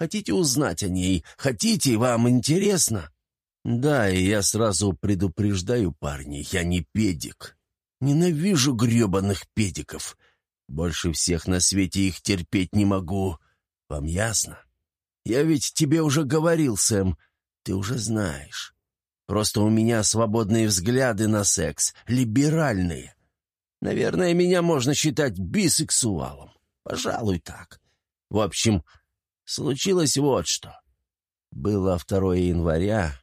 Хотите узнать о ней? Хотите, вам интересно?» «Да, и я сразу предупреждаю, парни, я не педик. Ненавижу гребаных педиков. Больше всех на свете их терпеть не могу. Вам ясно? Я ведь тебе уже говорил, Сэм. Ты уже знаешь. Просто у меня свободные взгляды на секс, либеральные. Наверное, меня можно считать бисексуалом. Пожалуй, так. В общем, случилось вот что. Было 2 января,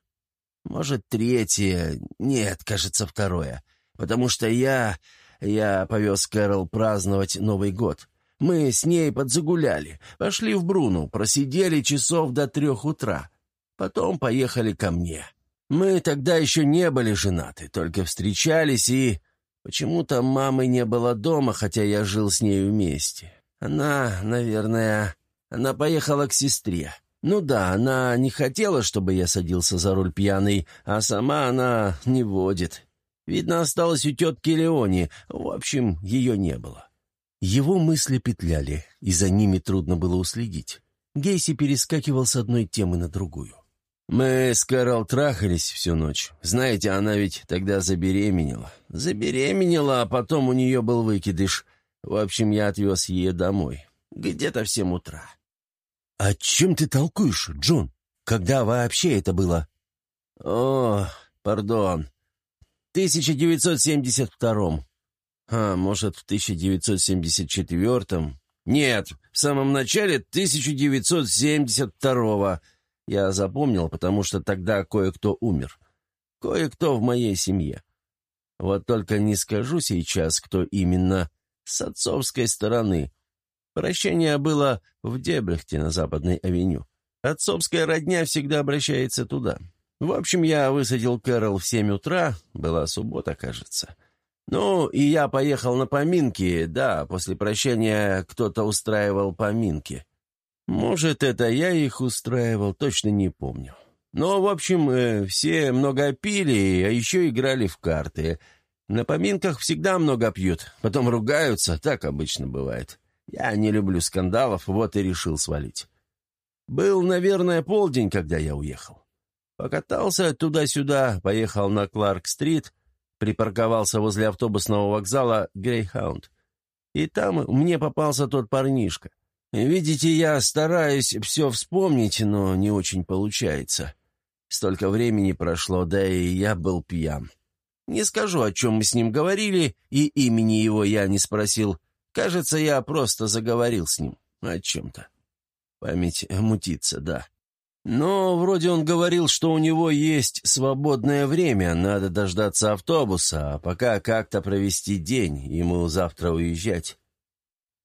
может, третье, нет, кажется, второе, потому что я... я повез Кэрол праздновать Новый год. Мы с ней подзагуляли, пошли в Бруну, просидели часов до трех утра. Потом поехали ко мне. Мы тогда еще не были женаты, только встречались и... Почему-то мамы не было дома, хотя я жил с ней вместе. Она, наверное, она поехала к сестре. Ну да, она не хотела, чтобы я садился за руль пьяный, а сама она не водит. Видно, осталась у тетки Леони. В общем, ее не было. Его мысли петляли, и за ними трудно было уследить. Гейси перескакивал с одной темы на другую. «Мы с Кэрол трахались всю ночь. Знаете, она ведь тогда забеременела. Забеременела, а потом у нее был выкидыш. В общем, я отвез ее домой. Где-то в семь утра. «О чем ты толкуешь, Джон? Когда вообще это было?» «О, пардон. В 1972-м. А, может, в 1974-м? Нет, в самом начале 1972-го. Я запомнил, потому что тогда кое-кто умер. Кое-кто в моей семье. Вот только не скажу сейчас, кто именно с отцовской стороны. Прощение было в Дебрехте на Западной авеню. Отцовская родня всегда обращается туда. В общем, я высадил Кэрол в семь утра, была суббота, кажется. Ну, и я поехал на поминки, да, после прощания кто-то устраивал поминки. Может, это я их устраивал, точно не помню. Но, в общем, э, все много пили, а еще играли в карты. На поминках всегда много пьют, потом ругаются, так обычно бывает. Я не люблю скандалов, вот и решил свалить. Был, наверное, полдень, когда я уехал. Покатался туда-сюда, поехал на Кларк-стрит, припарковался возле автобусного вокзала «Грейхаунд». И там мне попался тот парнишка. Видите, я стараюсь все вспомнить, но не очень получается. Столько времени прошло, да и я был пьян. Не скажу, о чем мы с ним говорили, и имени его я не спросил, Кажется, я просто заговорил с ним о чем-то. Память мутится, да. Но вроде он говорил, что у него есть свободное время, надо дождаться автобуса, а пока как-то провести день, ему завтра уезжать.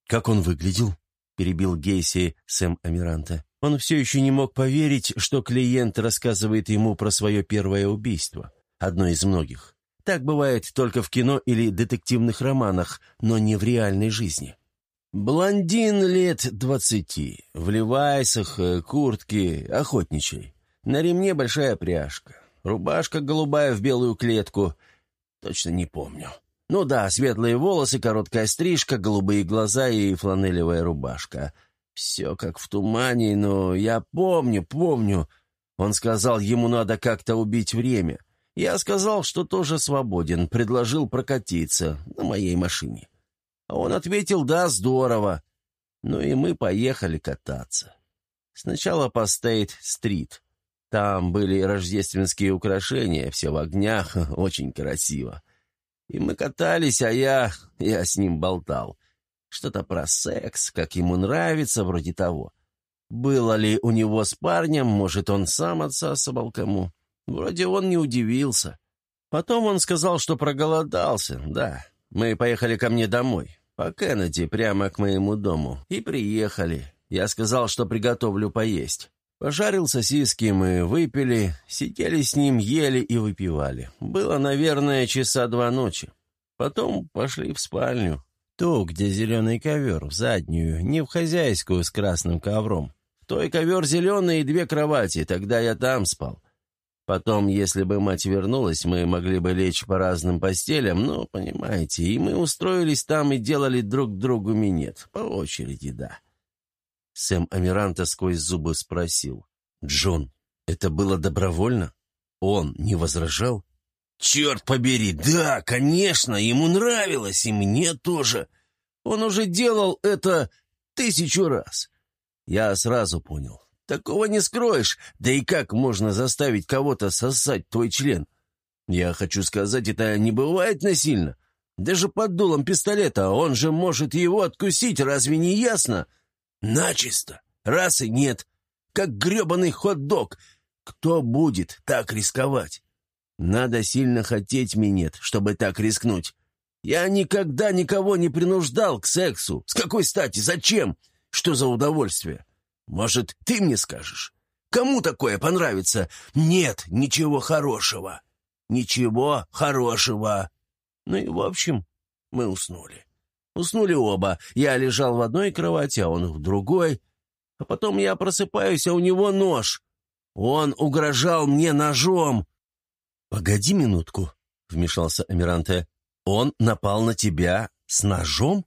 «Как он выглядел?» — перебил Гейси Сэм Амиранта. Он все еще не мог поверить, что клиент рассказывает ему про свое первое убийство, одно из многих. Так бывает только в кино или детективных романах, но не в реальной жизни. Блондин лет двадцати, в левайсах, э, куртке, охотничий. На ремне большая пряжка. Рубашка голубая в белую клетку. Точно не помню. Ну да, светлые волосы, короткая стрижка, голубые глаза и фланелевая рубашка. Все как в тумане, но я помню, помню. Он сказал, ему надо как-то убить время. — я сказал, что тоже свободен, предложил прокатиться на моей машине. А он ответил «да, здорово». Ну и мы поехали кататься. Сначала по Стейт-стрит. Там были рождественские украшения, все в огнях, *laughs* очень красиво. И мы катались, а я... я с ним болтал. Что-то про секс, как ему нравится, вроде того. Было ли у него с парнем, может, он сам отсасывал кому. Вроде он не удивился. Потом он сказал, что проголодался, да. Мы поехали ко мне домой, по Кеннеди, прямо к моему дому, и приехали. Я сказал, что приготовлю поесть. Пожарил сосиски, мы выпили, сидели с ним, ели и выпивали. Было, наверное, часа два ночи. Потом пошли в спальню. Ту, где зеленый ковер, в заднюю, не в хозяйскую с красным ковром. В той ковер зеленый и две кровати, тогда я там спал. Потом, если бы мать вернулась, мы могли бы лечь по разным постелям, ну, понимаете, и мы устроились там и делали друг другу минет. По очереди, да. Сэм Амиранта сквозь зубы спросил. «Джон, это было добровольно? Он не возражал?» «Черт побери, да, конечно, ему нравилось, и мне тоже. Он уже делал это тысячу раз. Я сразу понял. Такого не скроешь. Да и как можно заставить кого-то сосать твой член? Я хочу сказать, это не бывает насильно. Даже под дулом пистолета он же может его откусить, разве не ясно? Начисто. Раз и нет. Как гребаный хот-дог. Кто будет так рисковать? Надо сильно хотеть минет, чтобы так рискнуть. Я никогда никого не принуждал к сексу. С какой стати? Зачем? Что за удовольствие? Может, ты мне скажешь? Кому такое понравится? Нет, ничего хорошего. Ничего хорошего. Ну и, в общем, мы уснули. Уснули оба. Я лежал в одной кровати, а он в другой. А потом я просыпаюсь, а у него нож. Он угрожал мне ножом. «Погоди минутку», — вмешался Эмиранте. «Он напал на тебя с ножом?»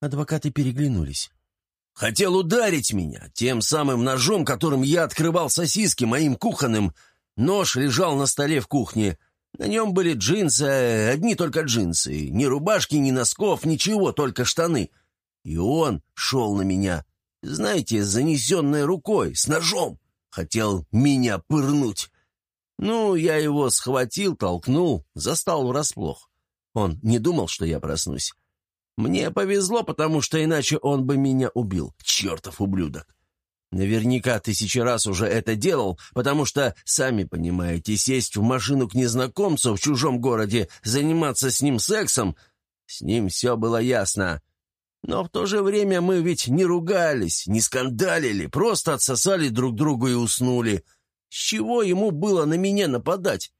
Адвокаты переглянулись. Хотел ударить меня тем самым ножом, которым я открывал сосиски моим кухонным. Нож лежал на столе в кухне. На нем были джинсы, одни только джинсы. Ни рубашки, ни носков, ничего, только штаны. И он шел на меня, знаете, занесенной рукой, с ножом. Хотел меня пырнуть. Ну, я его схватил, толкнул, застал врасплох. Он не думал, что я проснусь. Мне повезло, потому что иначе он бы меня убил, чертов ублюдок. Наверняка тысячи раз уже это делал, потому что, сами понимаете, сесть в машину к незнакомцу в чужом городе, заниматься с ним сексом, с ним все было ясно. Но в то же время мы ведь не ругались, не скандалили, просто отсосали друг другу и уснули. С чего ему было на меня нападать?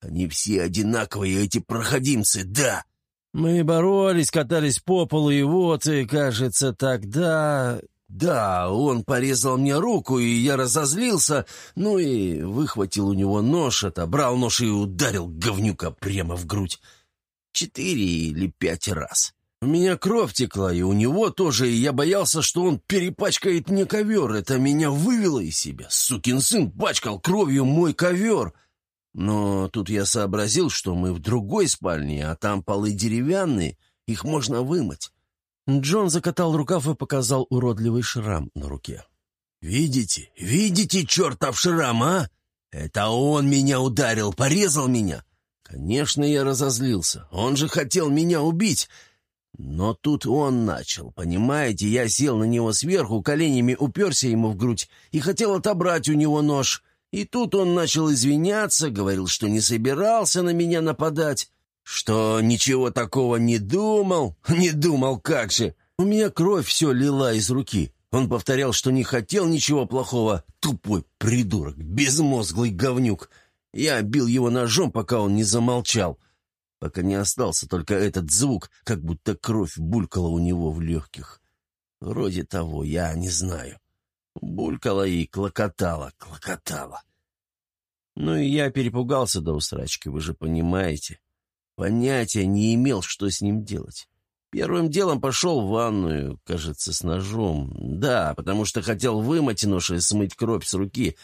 Они все одинаковые, эти проходимцы, да. Мы боролись, катались по полу, и вот, и, кажется, тогда... Да, он порезал мне руку, и я разозлился, ну и выхватил у него нож, отобрал нож и ударил говнюка прямо в грудь. Четыре или пять раз. У меня кровь текла, и у него тоже, и я боялся, что он перепачкает мне ковер. Это меня вывело из себя. Сукин сын пачкал кровью мой ковер. Но тут я сообразил, что мы в другой спальне, а там полы деревянные, их можно вымыть. Джон закатал рукав и показал уродливый шрам на руке. «Видите? Видите, чертов шрам, а? Это он меня ударил, порезал меня. Конечно, я разозлился. Он же хотел меня убить. Но тут он начал, понимаете? Я сел на него сверху, коленями уперся ему в грудь и хотел отобрать у него нож. И тут он начал извиняться, говорил, что не собирался на меня нападать, что ничего такого не думал. *laughs* Не думал, как же. У меня кровь все лила из руки. Он повторял, что не хотел ничего плохого. Тупой придурок, безмозглый говнюк. Я бил его ножом, пока он не замолчал. Пока не остался только этот звук, как будто кровь булькала у него в легких. Вроде того, я не знаю. Булькала и клокотала, клокотала. Ну и я перепугался до усрачки, вы же понимаете. Понятия не имел, что с ним делать. Первым делом пошел в ванную, кажется, с ножом. Да, потому что хотел вымыть нож и смыть кровь с руки.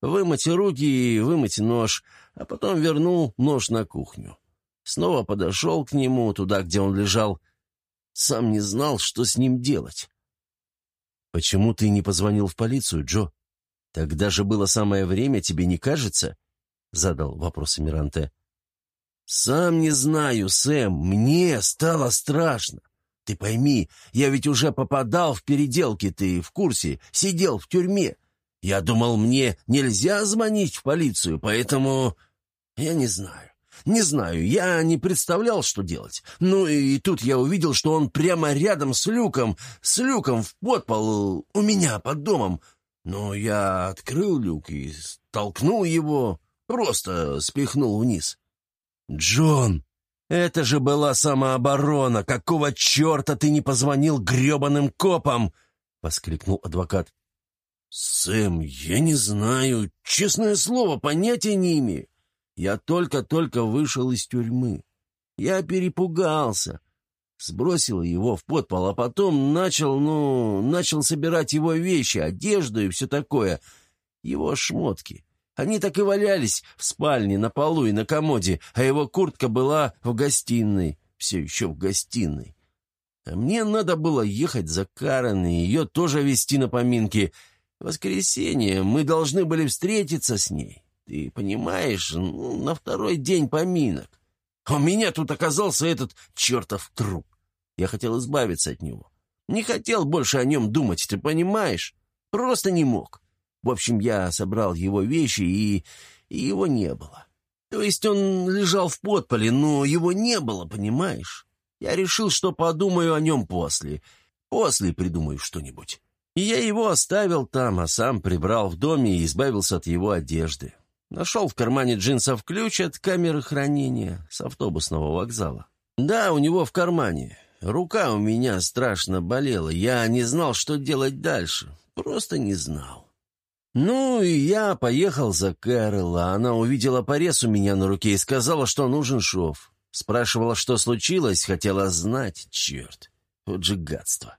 Вымыть руки и вымыть нож, а потом вернул нож на кухню. Снова подошел к нему, туда, где он лежал. Сам не знал, что с ним делать. «Почему ты не позвонил в полицию, Джо? Тогда же было самое время, тебе не кажется?» — задал вопрос Эмиранте. «Сам не знаю, Сэм, мне стало страшно. Ты пойми, я ведь уже попадал в переделки, ты в курсе, сидел в тюрьме. Я думал, мне нельзя звонить в полицию, поэтому... Я не знаю. Не знаю, я не представлял, что делать. Ну и тут я увидел, что он прямо рядом с люком, с люком в подпол у меня под домом. Но я открыл люк и столкнул его, просто спихнул вниз. «Джон!» Это же была самооборона! Какого черта ты не позвонил гребаным копам?» — воскликнул адвокат. «Сэм, я не знаю. Честное слово, понятия не имею. Я только-только вышел из тюрьмы. Я перепугался. Сбросил его в подпол, а потом начал, ну, начал собирать его вещи, одежду и все такое. Его шмотки. Они так и валялись в спальне, на полу и на комоде, а его куртка была в гостиной, все еще в гостиной. А мне надо было ехать за Карен и ее тоже везти на поминки. В воскресенье мы должны были встретиться с ней. Ты понимаешь, ну, на второй день поминок. А у меня тут оказался этот чертов труп. Я хотел избавиться от него. Не хотел больше о нем думать, ты понимаешь? Просто не мог. В общем, я собрал его вещи, и, и его не было. То есть он лежал в подполе, но его не было, понимаешь? Я решил, что подумаю о нем после. После придумаю что-нибудь. И я его оставил там, а сам прибрал в доме и избавился от его одежды. Нашел в кармане джинсов ключ от камеры хранения с автобусного вокзала. Да, у него в кармане. Рука у меня страшно болела. Я не знал, что делать дальше. Просто не знал. Ну, и я поехал за Кэрол, она увидела порез у меня на руке и сказала, что нужен шов. Спрашивала, что случилось, хотела знать, черт. Вот же гадство.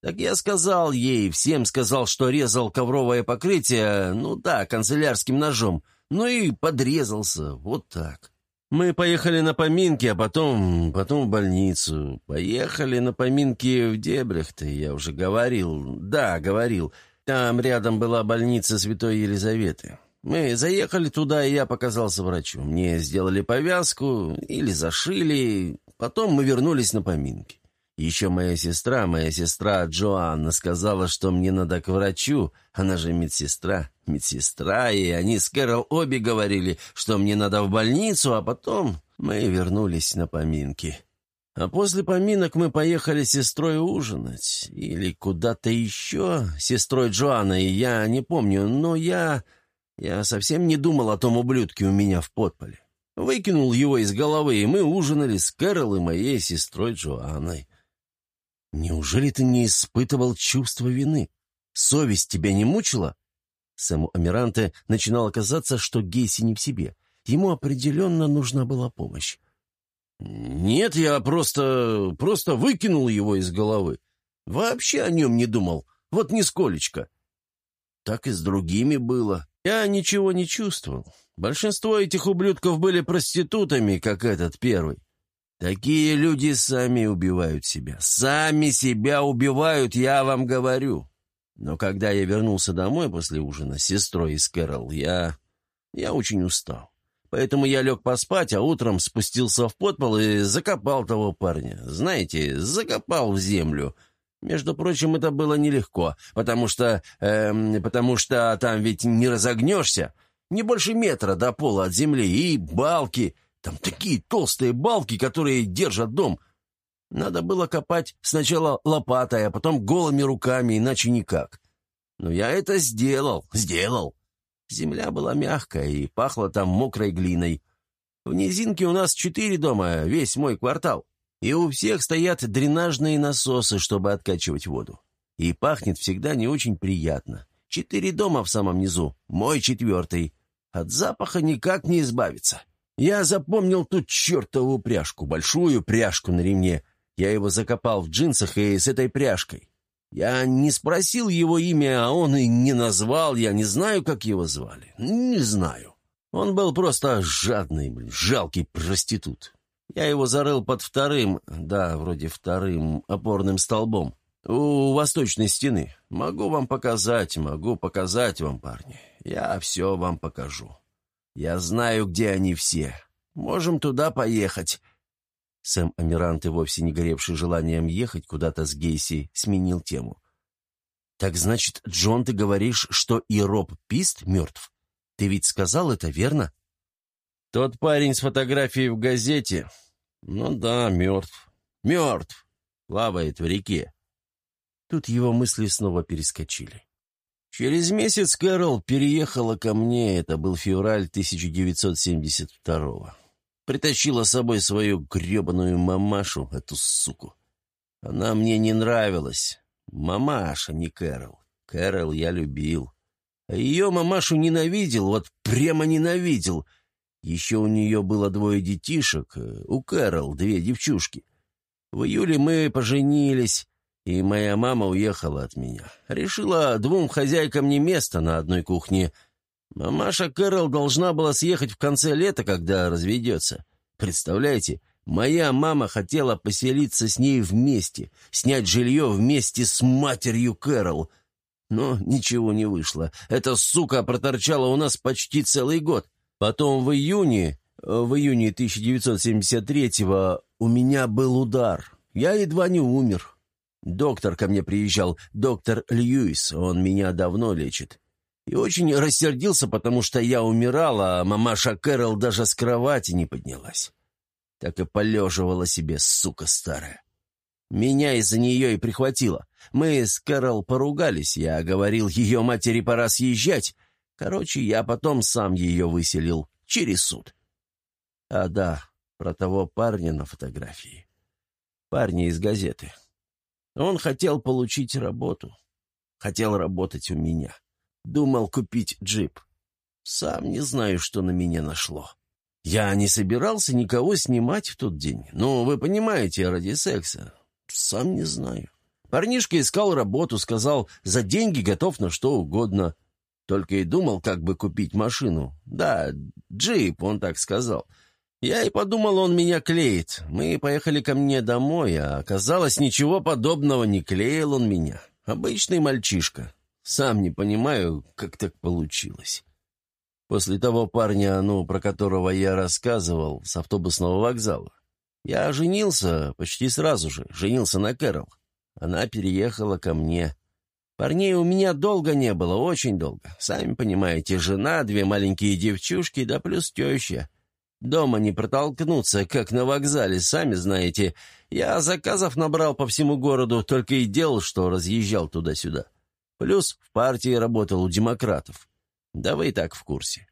Так я сказал ей, всем сказал, что резал ковровое покрытие, ну да, канцелярским ножом, ну и подрезался, вот так. Мы поехали на поминки, а потом, потом в больницу. Поехали на поминки в Дебрехте, я уже говорил, да, говорил. Там рядом была больница Святой Елизаветы. Мы заехали туда, и я показался врачу. Мне сделали повязку или зашили. Потом мы вернулись на поминки. Еще моя сестра, моя сестра Джоанна, сказала, что мне надо к врачу. Она же медсестра, медсестра, и они с Кэрол обе говорили, что мне надо в больницу, а потом мы вернулись на поминки. А после поминок мы поехали с сестрой ужинать. Или куда-то еще, с сестрой Джоанной, я не помню, но я... Я совсем не думал о том ублюдке у меня в подполе. Выкинул его из головы, и мы ужинали с Кэрол и моей сестрой Джоанной. Неужели ты не испытывал чувства вины? Совесть тебя не мучила? Сэму Амиранте начинало казаться, что Гейси не в себе. Ему определенно нужна была помощь. «Нет, я просто... просто выкинул его из головы. Вообще о нем не думал. Вот нисколечко. Так и с другими было. Я ничего не чувствовал. Большинство этих ублюдков были проститутами, как этот первый. Такие люди сами убивают себя. Сами себя убивают, я вам говорю. Но когда я вернулся домой после ужина с сестрой из Кэрол, я... я очень устал. Поэтому я лег поспать, а утром спустился в подпол и закопал того парня. Знаете, закопал в землю. Между прочим, это было нелегко, потому что... Эм, потому что там ведь не разогнешься. Не больше метра до пола от земли, и балки. Там такие толстые балки, которые держат дом. Надо было копать сначала лопатой, а потом голыми руками, иначе никак. Но я это сделал, сделал. Земля была мягкая и пахла там мокрой глиной. В низинке у нас четыре дома, весь мой квартал. И у всех стоят дренажные насосы, чтобы откачивать воду. И пахнет всегда не очень приятно. Четыре дома в самом низу, мой четвертый. От запаха никак не избавиться. Я запомнил ту чертову пряжку, большую пряжку на ремне. Я его закопал в джинсах и с этой пряжкой. Я не спросил его имя, а он и не назвал, я не знаю, как его звали. Не знаю. Он был просто жадный, жалкий проститут. Я его зарыл под вторым, да, вроде вторым опорным столбом. У восточной стены. Могу вам показать, могу показать вам, парни. Я все вам покажу. Я знаю, где они все. Можем туда поехать. Сэм Амирант, и вовсе не горевший желанием ехать куда-то с Гейси, сменил тему. «Так значит, Джон, ты говоришь, что и Роб Пист мертв? Ты ведь сказал это, верно?» «Тот парень с фотографией в газете. Ну да, мертв. Мертв. Плавает в реке». Тут его мысли снова перескочили. Через месяц Кэрол переехала ко мне, это был февраль 1972 -го. Притащила с собой свою гребаную мамашу, эту суку. Она мне не нравилась. Мамаша, не Кэрол. Кэрол я любил. А ее мамашу ненавидел, вот прямо ненавидел. Еще у нее было двое детишек, у Кэрол две девчушки. В июле мы поженились, и моя мама уехала от меня. Решила двум хозяйкам не место на одной кухне. Мамаша Кэрол должна была съехать в конце лета, когда разведется. Представляете, моя мама хотела поселиться с ней вместе, снять жилье вместе с матерью Кэрол — но ничего не вышло. Эта сука проторчала у нас почти целый год. Потом в июне, в июне 1973-го у меня был удар. Я едва не умер. Доктор ко мне приезжал, доктор Льюис, он меня давно лечит. И очень рассердился, потому что я умирал, а мамаша Кэрол даже с кровати не поднялась. Так и полеживала себе, сука старая. Меня из-за нее и прихватило. Мы с Кэрол поругались, я говорил ее матери пора съезжать. Короче, я потом сам ее выселил через суд. А да, про того парня на фотографии. Парня из газеты. Он хотел получить работу. Хотел работать у меня. Думал купить джип. Сам не знаю, что на меня нашло. Я не собирался никого снимать в тот день. Ну, вы понимаете, ради секса. Сам не знаю. Парнишка искал работу, сказал, за деньги готов на что угодно. Только и думал, как бы купить машину. Да, джип, он так сказал. Я и подумал, он меня клеит. Мы поехали ко мне домой, а оказалось, ничего подобного не клеил он меня. Обычный мальчишка. Сам не понимаю, как так получилось. После того парня, ну, про которого я рассказывал, с автобусного вокзала. Я женился почти сразу же, женился на Кэрол. Она переехала ко мне. Парней у меня долго не было, очень долго. Сами понимаете, жена, две маленькие девчушки, да плюс теща. Дома не протолкнуться, как на вокзале, сами знаете. Я заказов набрал по всему городу, только и делал, что разъезжал туда-сюда. Плюс в партии работал у демократов. Да вы и так в курсе.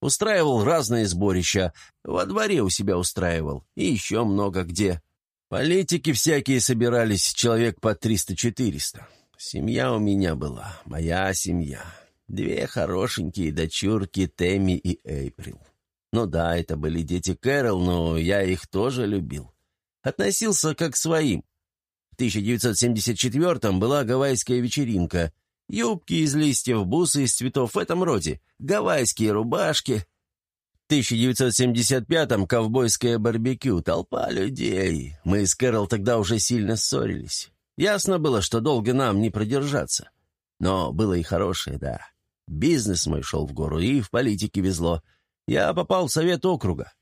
Устраивал разные сборища, во дворе у себя устраивал, и еще много где. Политики всякие собирались, человек по триста-четыреста. Семья у меня была, моя семья. Две хорошенькие дочурки Тэмми и Эйприл. Ну да, это были дети Кэрол, но я их тоже любил. Относился как к своим. В 1974-м была гавайская вечеринка — Юбки из листьев, бусы из цветов в этом роде, гавайские рубашки. В 1975-м ковбойское барбекю, толпа людей. Мы с Кэрол тогда уже сильно ссорились. Ясно было, что долго нам не продержаться. Но было и хорошее, да. Бизнес мой шел в гору, и в политике везло. Я попал в совет округа.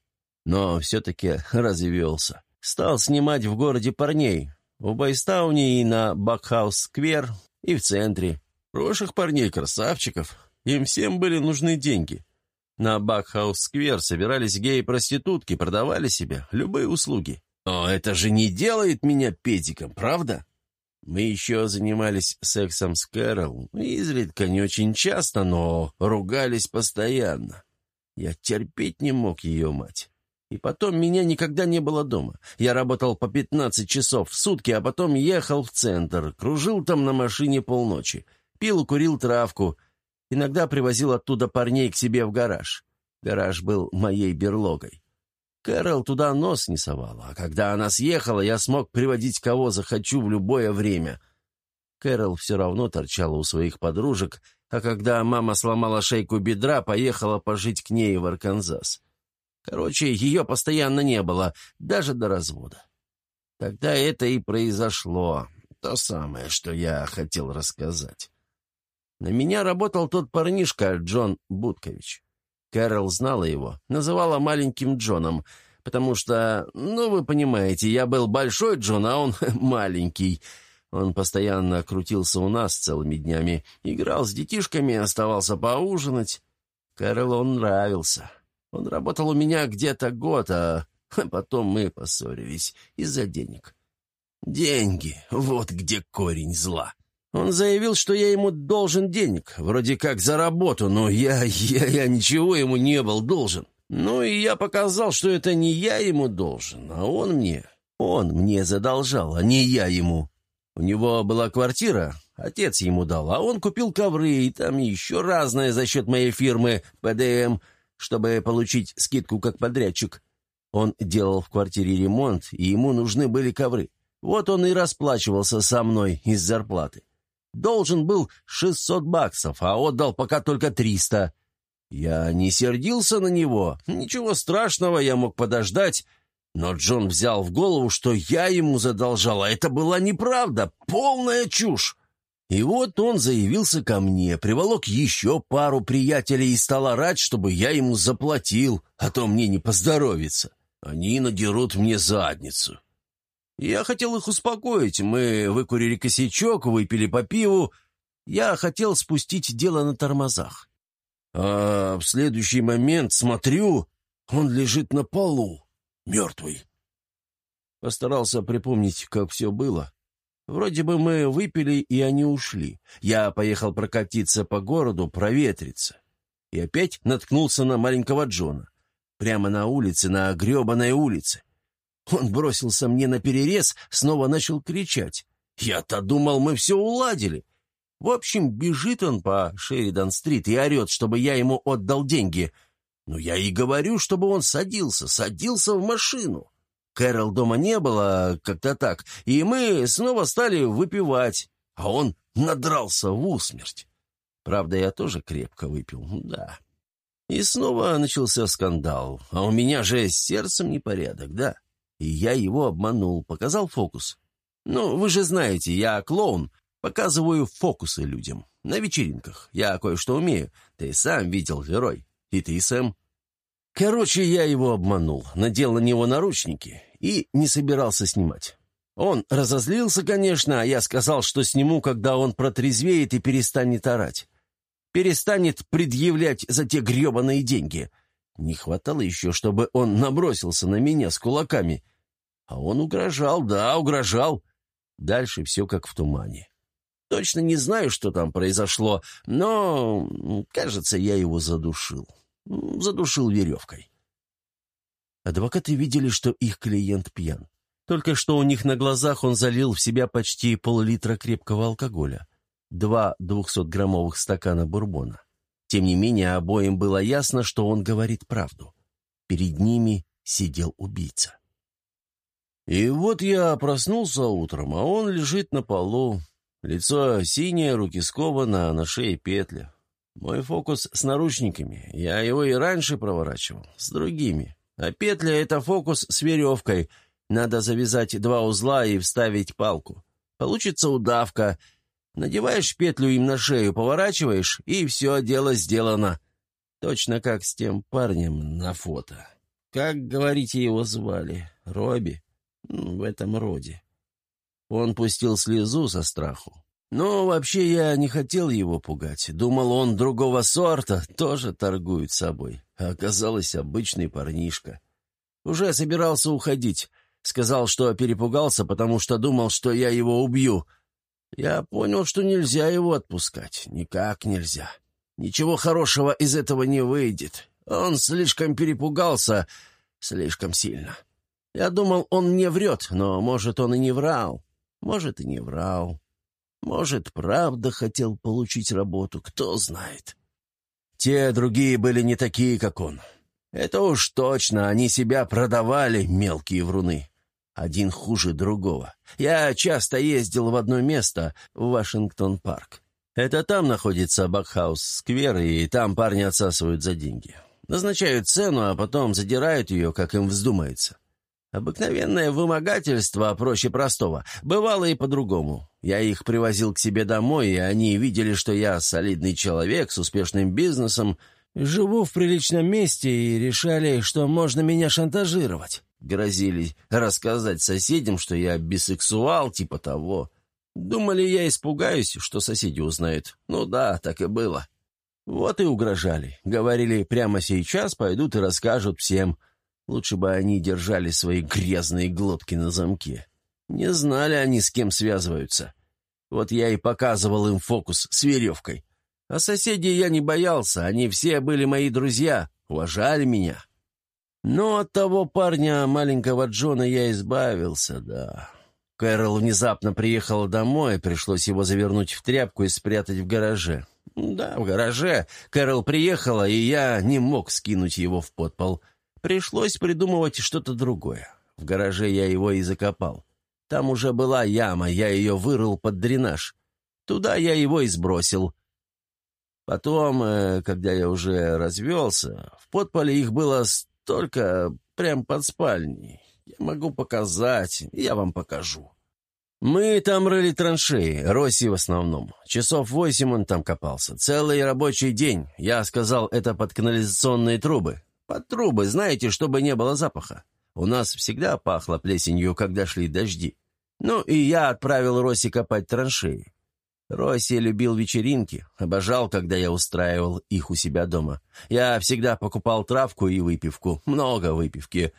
Но все-таки развелся. Стал снимать в городе парней. В Бойстауне и на Бакхаус-сквер, и в центре. Хороших парней, красавчиков. Им всем были нужны деньги. На Бакхаус-сквер собирались геи-проститутки, продавали себе любые услуги. Но это же не делает меня педиком, правда? Мы еще занимались сексом с Кэрол, изредка не очень часто, но ругались постоянно. Я терпеть не мог ее мать. И потом меня никогда не было дома. Я работал по 15 часов в сутки, а потом ехал в центр, кружил там на машине полночи. Пил, курил травку. Иногда привозил оттуда парней к себе в гараж. Гараж был моей берлогой. Кэрол туда нос не совала, а когда она съехала, я смог приводить кого захочу в любое время. Кэрол все равно торчала у своих подружек, а когда мама сломала шейку бедра, поехала пожить к ней в Арканзас. Короче, ее постоянно не было, даже до развода. Тогда это и произошло, то самое, что я хотел рассказать. На меня работал тот парнишка Джон Будкович. Кэрол знала его, называла маленьким Джоном, потому что, ну, вы понимаете, я был большой Джон, а он *laughs* маленький. Он постоянно крутился у нас целыми днями, играл с детишками, оставался поужинать. Кэрол он нравился. Он работал у меня где-то год, а *laughs* потом мы поссорились из-за денег. Деньги — вот где корень зла. Он заявил, что я ему должен денег, вроде как за работу, но я, *laughs* я, я ничего ему не был должен. Ну и я показал, что это не я ему должен, а он мне. Он мне задолжал, а не я ему. У него была квартира, отец ему дал, а он купил ковры и там еще разное за счет моей фирмы ПДМ, чтобы получить скидку как подрядчик. Он делал в квартире ремонт, и ему нужны были ковры. Вот он и расплачивался со мной из зарплаты. Должен был 600 баксов, а отдал пока только 300. Я не сердился на него, ничего страшного, я мог подождать, но Джон взял в голову, что я ему задолжал, а это была неправда, полная чушь. И вот он заявился ко мне, приволок еще пару приятелей и стал орать, чтобы я ему заплатил, а то мне не поздоровится. Они надерут мне задницу. Я хотел их успокоить, мы выкурили косячок, выпили по пиву. Я хотел спустить дело на тормозах. А в следующий момент смотрю, он лежит на полу мертвый. Постарался припомнить, как все было. Вроде бы мы выпили, и они ушли. Я поехал прокатиться по городу, проветриться. И опять наткнулся на маленького Джона. Прямо на улице, на гребаной улице. Он бросился мне на перерез, снова начал кричать. Я-то думал, мы все уладили. В общем, бежит он по Шеридан-стрит и орет, чтобы я ему отдал деньги — ну, я и говорю, чтобы он садился, садился в машину. Кэрол дома не было, как-то так, и мы снова стали выпивать, а он надрался в усмерть. Правда, я тоже крепко выпил, да. И снова начался скандал, а у меня же с сердцем непорядок, да. И я его обманул, показал фокус. Ну, вы же знаете, я клоун, показываю фокусы людям. На вечеринках. Я кое-что умею. Ты сам видел, герой. И ты, Сэм?» Короче, я его обманул, надел на него наручники и не собирался снимать. Он разозлился, конечно, а я сказал, что сниму, когда он протрезвеет и перестанет орать. Перестанет предъявлять за те гребаные деньги. Не хватало еще, чтобы он набросился на меня с кулаками. А он угрожал, да, угрожал. Дальше все как в тумане. Точно не знаю, что там произошло, но, кажется, я его задушил задушил веревкой. Адвокаты видели, что их клиент пьян. Только что у них на глазах он залил в себя почти пол-литра крепкого алкоголя, два двухсотграммовых стакана бурбона. Тем не менее, обоим было ясно, что он говорит правду. Перед ними сидел убийца. И вот я проснулся утром, а он лежит на полу. Лицо синее, руки скованы, а на шее петля. Мой фокус с наручниками. Я его и раньше проворачивал. С другими. А петля — это фокус с веревкой. Надо завязать два узла и вставить палку. Получится удавка. Надеваешь петлю им на шею, поворачиваешь, и все, дело сделано. Точно как с тем парнем на фото. Как, говорите, его звали? Робби? В этом роде. Он пустил слезу со страху. Но вообще я не хотел его пугать. Думал, он другого сорта, тоже торгует собой. А оказалось, обычный парнишка. Уже собирался уходить. Сказал, что перепугался, потому что думал, что я его убью. Я понял, что нельзя его отпускать. Никак нельзя. Ничего хорошего из этого не выйдет. Он слишком перепугался, слишком сильно. Я думал, он мне врет, но, может, он и не врал. Может, и не врал. Может, правда хотел получить работу, кто знает. Те другие были не такие, как он. Это уж точно, они себя продавали, мелкие вруны. Один хуже другого. Я часто ездил в одно место, в Вашингтон-парк. Это там находится Бакхаус-сквер, и там парни отсасывают за деньги. Назначают цену, а потом задирают ее, как им вздумается. Обыкновенное вымогательство проще простого. Бывало и по-другому. Я их привозил к себе домой, и они видели, что я солидный человек с успешным бизнесом, живу в приличном месте, и решали, что можно меня шантажировать. Грозили рассказать соседям, что я бисексуал, типа того. Думали, я испугаюсь, что соседи узнают. Ну да, так и было. Вот и угрожали. Говорили, прямо сейчас пойдут и расскажут всем – Лучше бы они держали свои грязные глотки на замке. Не знали они, с кем связываются. Вот я и показывал им фокус с веревкой. А соседей я не боялся, они все были мои друзья, уважали меня. Но от того парня, маленького Джона, я избавился, да. Кэрол внезапно приехала домой, пришлось его завернуть в тряпку и спрятать в гараже. Да, в гараже. Кэрол приехала, и я не мог скинуть его в подпол. Пришлось придумывать что-то другое. В гараже я его и закопал. Там уже была яма, я ее вырыл под дренаж. Туда я его и сбросил. Потом, э, когда я уже развелся, в подполе их было столько прям под спальней. Я могу показать, я вам покажу. Мы там рыли траншеи, Росси в основном. Часов восемь он там копался. Целый рабочий день. Я сказал, это под канализационные трубы. Под трубы, знаете, чтобы не было запаха. У нас всегда пахло плесенью, когда шли дожди. Ну и я отправил Росси копать траншеи. Росси любил вечеринки, обожал, когда я устраивал их у себя дома. Я всегда покупал травку и выпивку, много выпивки.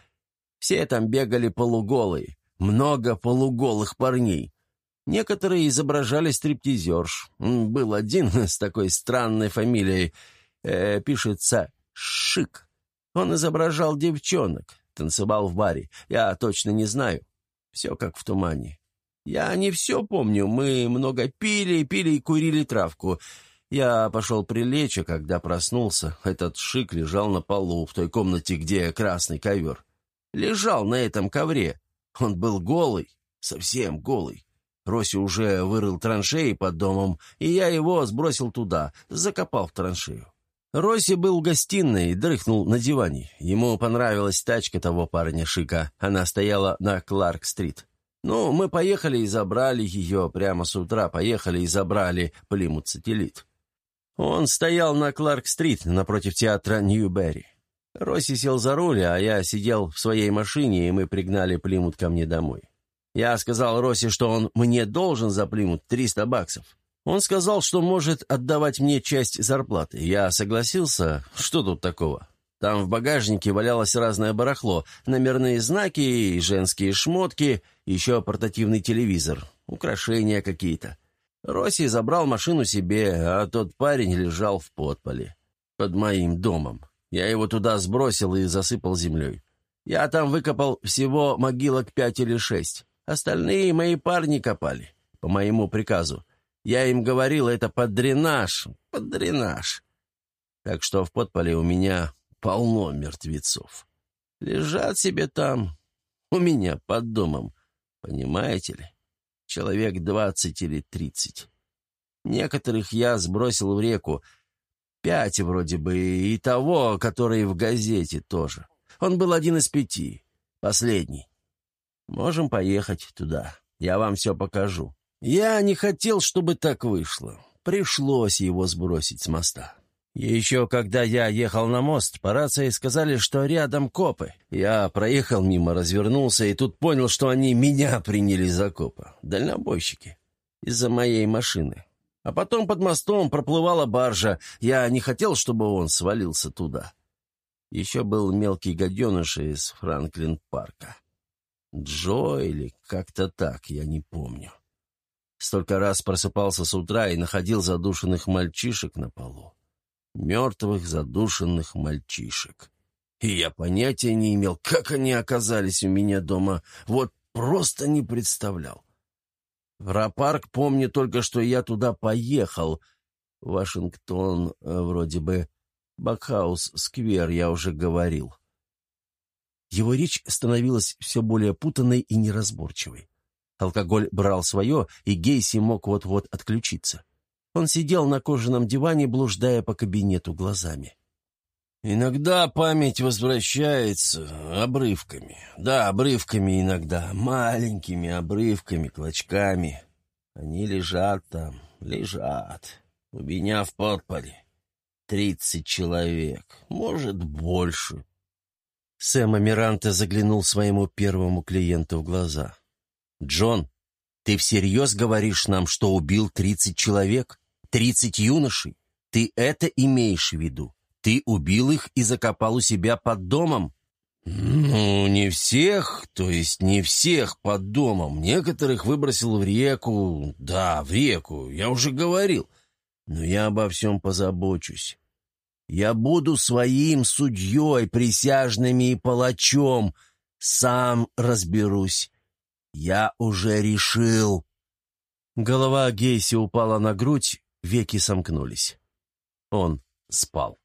Все там бегали полуголые, много полуголых парней. Некоторые изображали стриптизерш. Был один *laughs* с такой странной фамилией, э, пишется «Шик». Он изображал девчонок, танцевал в баре. Я точно не знаю. Все как в тумане. Я не все помню. Мы много пили, пили и курили травку. Я пошел прилечь, а когда проснулся, этот шик лежал на полу в той комнате, где красный ковер. Лежал на этом ковре. Он был голый, совсем голый. Роси уже вырыл траншеи под домом, и я его сбросил туда, закопал в траншею. Роси был в гостиной и дрыхнул на диване. Ему понравилась тачка того парня Шика. Она стояла на Кларк-стрит. Ну, мы поехали и забрали ее, прямо с утра поехали и забрали Плимут-сателлит. Он стоял на Кларк-стрит напротив театра Ньюберри. Росси сел за руль, а я сидел в своей машине, и мы пригнали Плимут ко мне домой. Я сказал Росси, что он мне должен за Плимут 300 баксов. Он сказал, что может отдавать мне часть зарплаты. Я согласился. Что тут такого? Там в багажнике валялось разное барахло, номерные знаки женские шмотки, еще портативный телевизор, украшения какие-то. Росси забрал машину себе, а тот парень лежал в подполе. Под моим домом. Я его туда сбросил и засыпал землей. Я там выкопал всего могилок пять или шесть. Остальные мои парни копали, по моему приказу. Я им говорил, это под дренаж, под дренаж. Так что в подполе у меня полно мертвецов. Лежат себе там, у меня под домом, понимаете ли? Человек двадцать или тридцать. Некоторых я сбросил в реку, пять вроде бы, и того, который в газете тоже. Он был один из пяти, последний. Можем поехать туда, я вам все покажу. Я не хотел, чтобы так вышло. Пришлось его сбросить с моста. Еще когда я ехал на мост, по рации сказали, что рядом копы. Я проехал мимо, развернулся и тут понял, что они меня приняли за копа. Дальнобойщики. Из-за моей машины. А потом под мостом проплывала баржа. Я не хотел, чтобы он свалился туда. Еще был мелкий гаденыш из Франклин-парка. Джо или как-то так, я не помню. Столько раз просыпался с утра и находил задушенных мальчишек на полу мертвых задушенных мальчишек. И я понятия не имел, как они оказались у меня дома, вот просто не представлял. В Рапарк помню только, что я туда поехал. Вашингтон, э, вроде бы, Бакхаус-сквер, я уже говорил. Его речь становилась все более путаной и неразборчивой. Алкоголь брал свое, и Гейси мог вот-вот отключиться. Он сидел на кожаном диване, блуждая по кабинету глазами. «Иногда память возвращается обрывками. Да, обрывками иногда, маленькими обрывками, клочками. Они лежат там, лежат. У меня в подполе. Тридцать человек, может, больше». Сэм Амиранте заглянул своему первому клиенту в глаза. «Джон, ты всерьез говоришь нам, что убил тридцать человек?» Тридцать юношей? Ты это имеешь в виду? Ты убил их и закопал у себя под домом?» «Ну, не всех, то есть не всех под домом. Некоторых выбросил в реку. Да, в реку, я уже говорил. Но я обо всем позабочусь. Я буду своим судьей, присяжными и палачом. Сам разберусь. Я уже решил». Голова Гейси упала на грудь, веки сомкнулись. Он спал.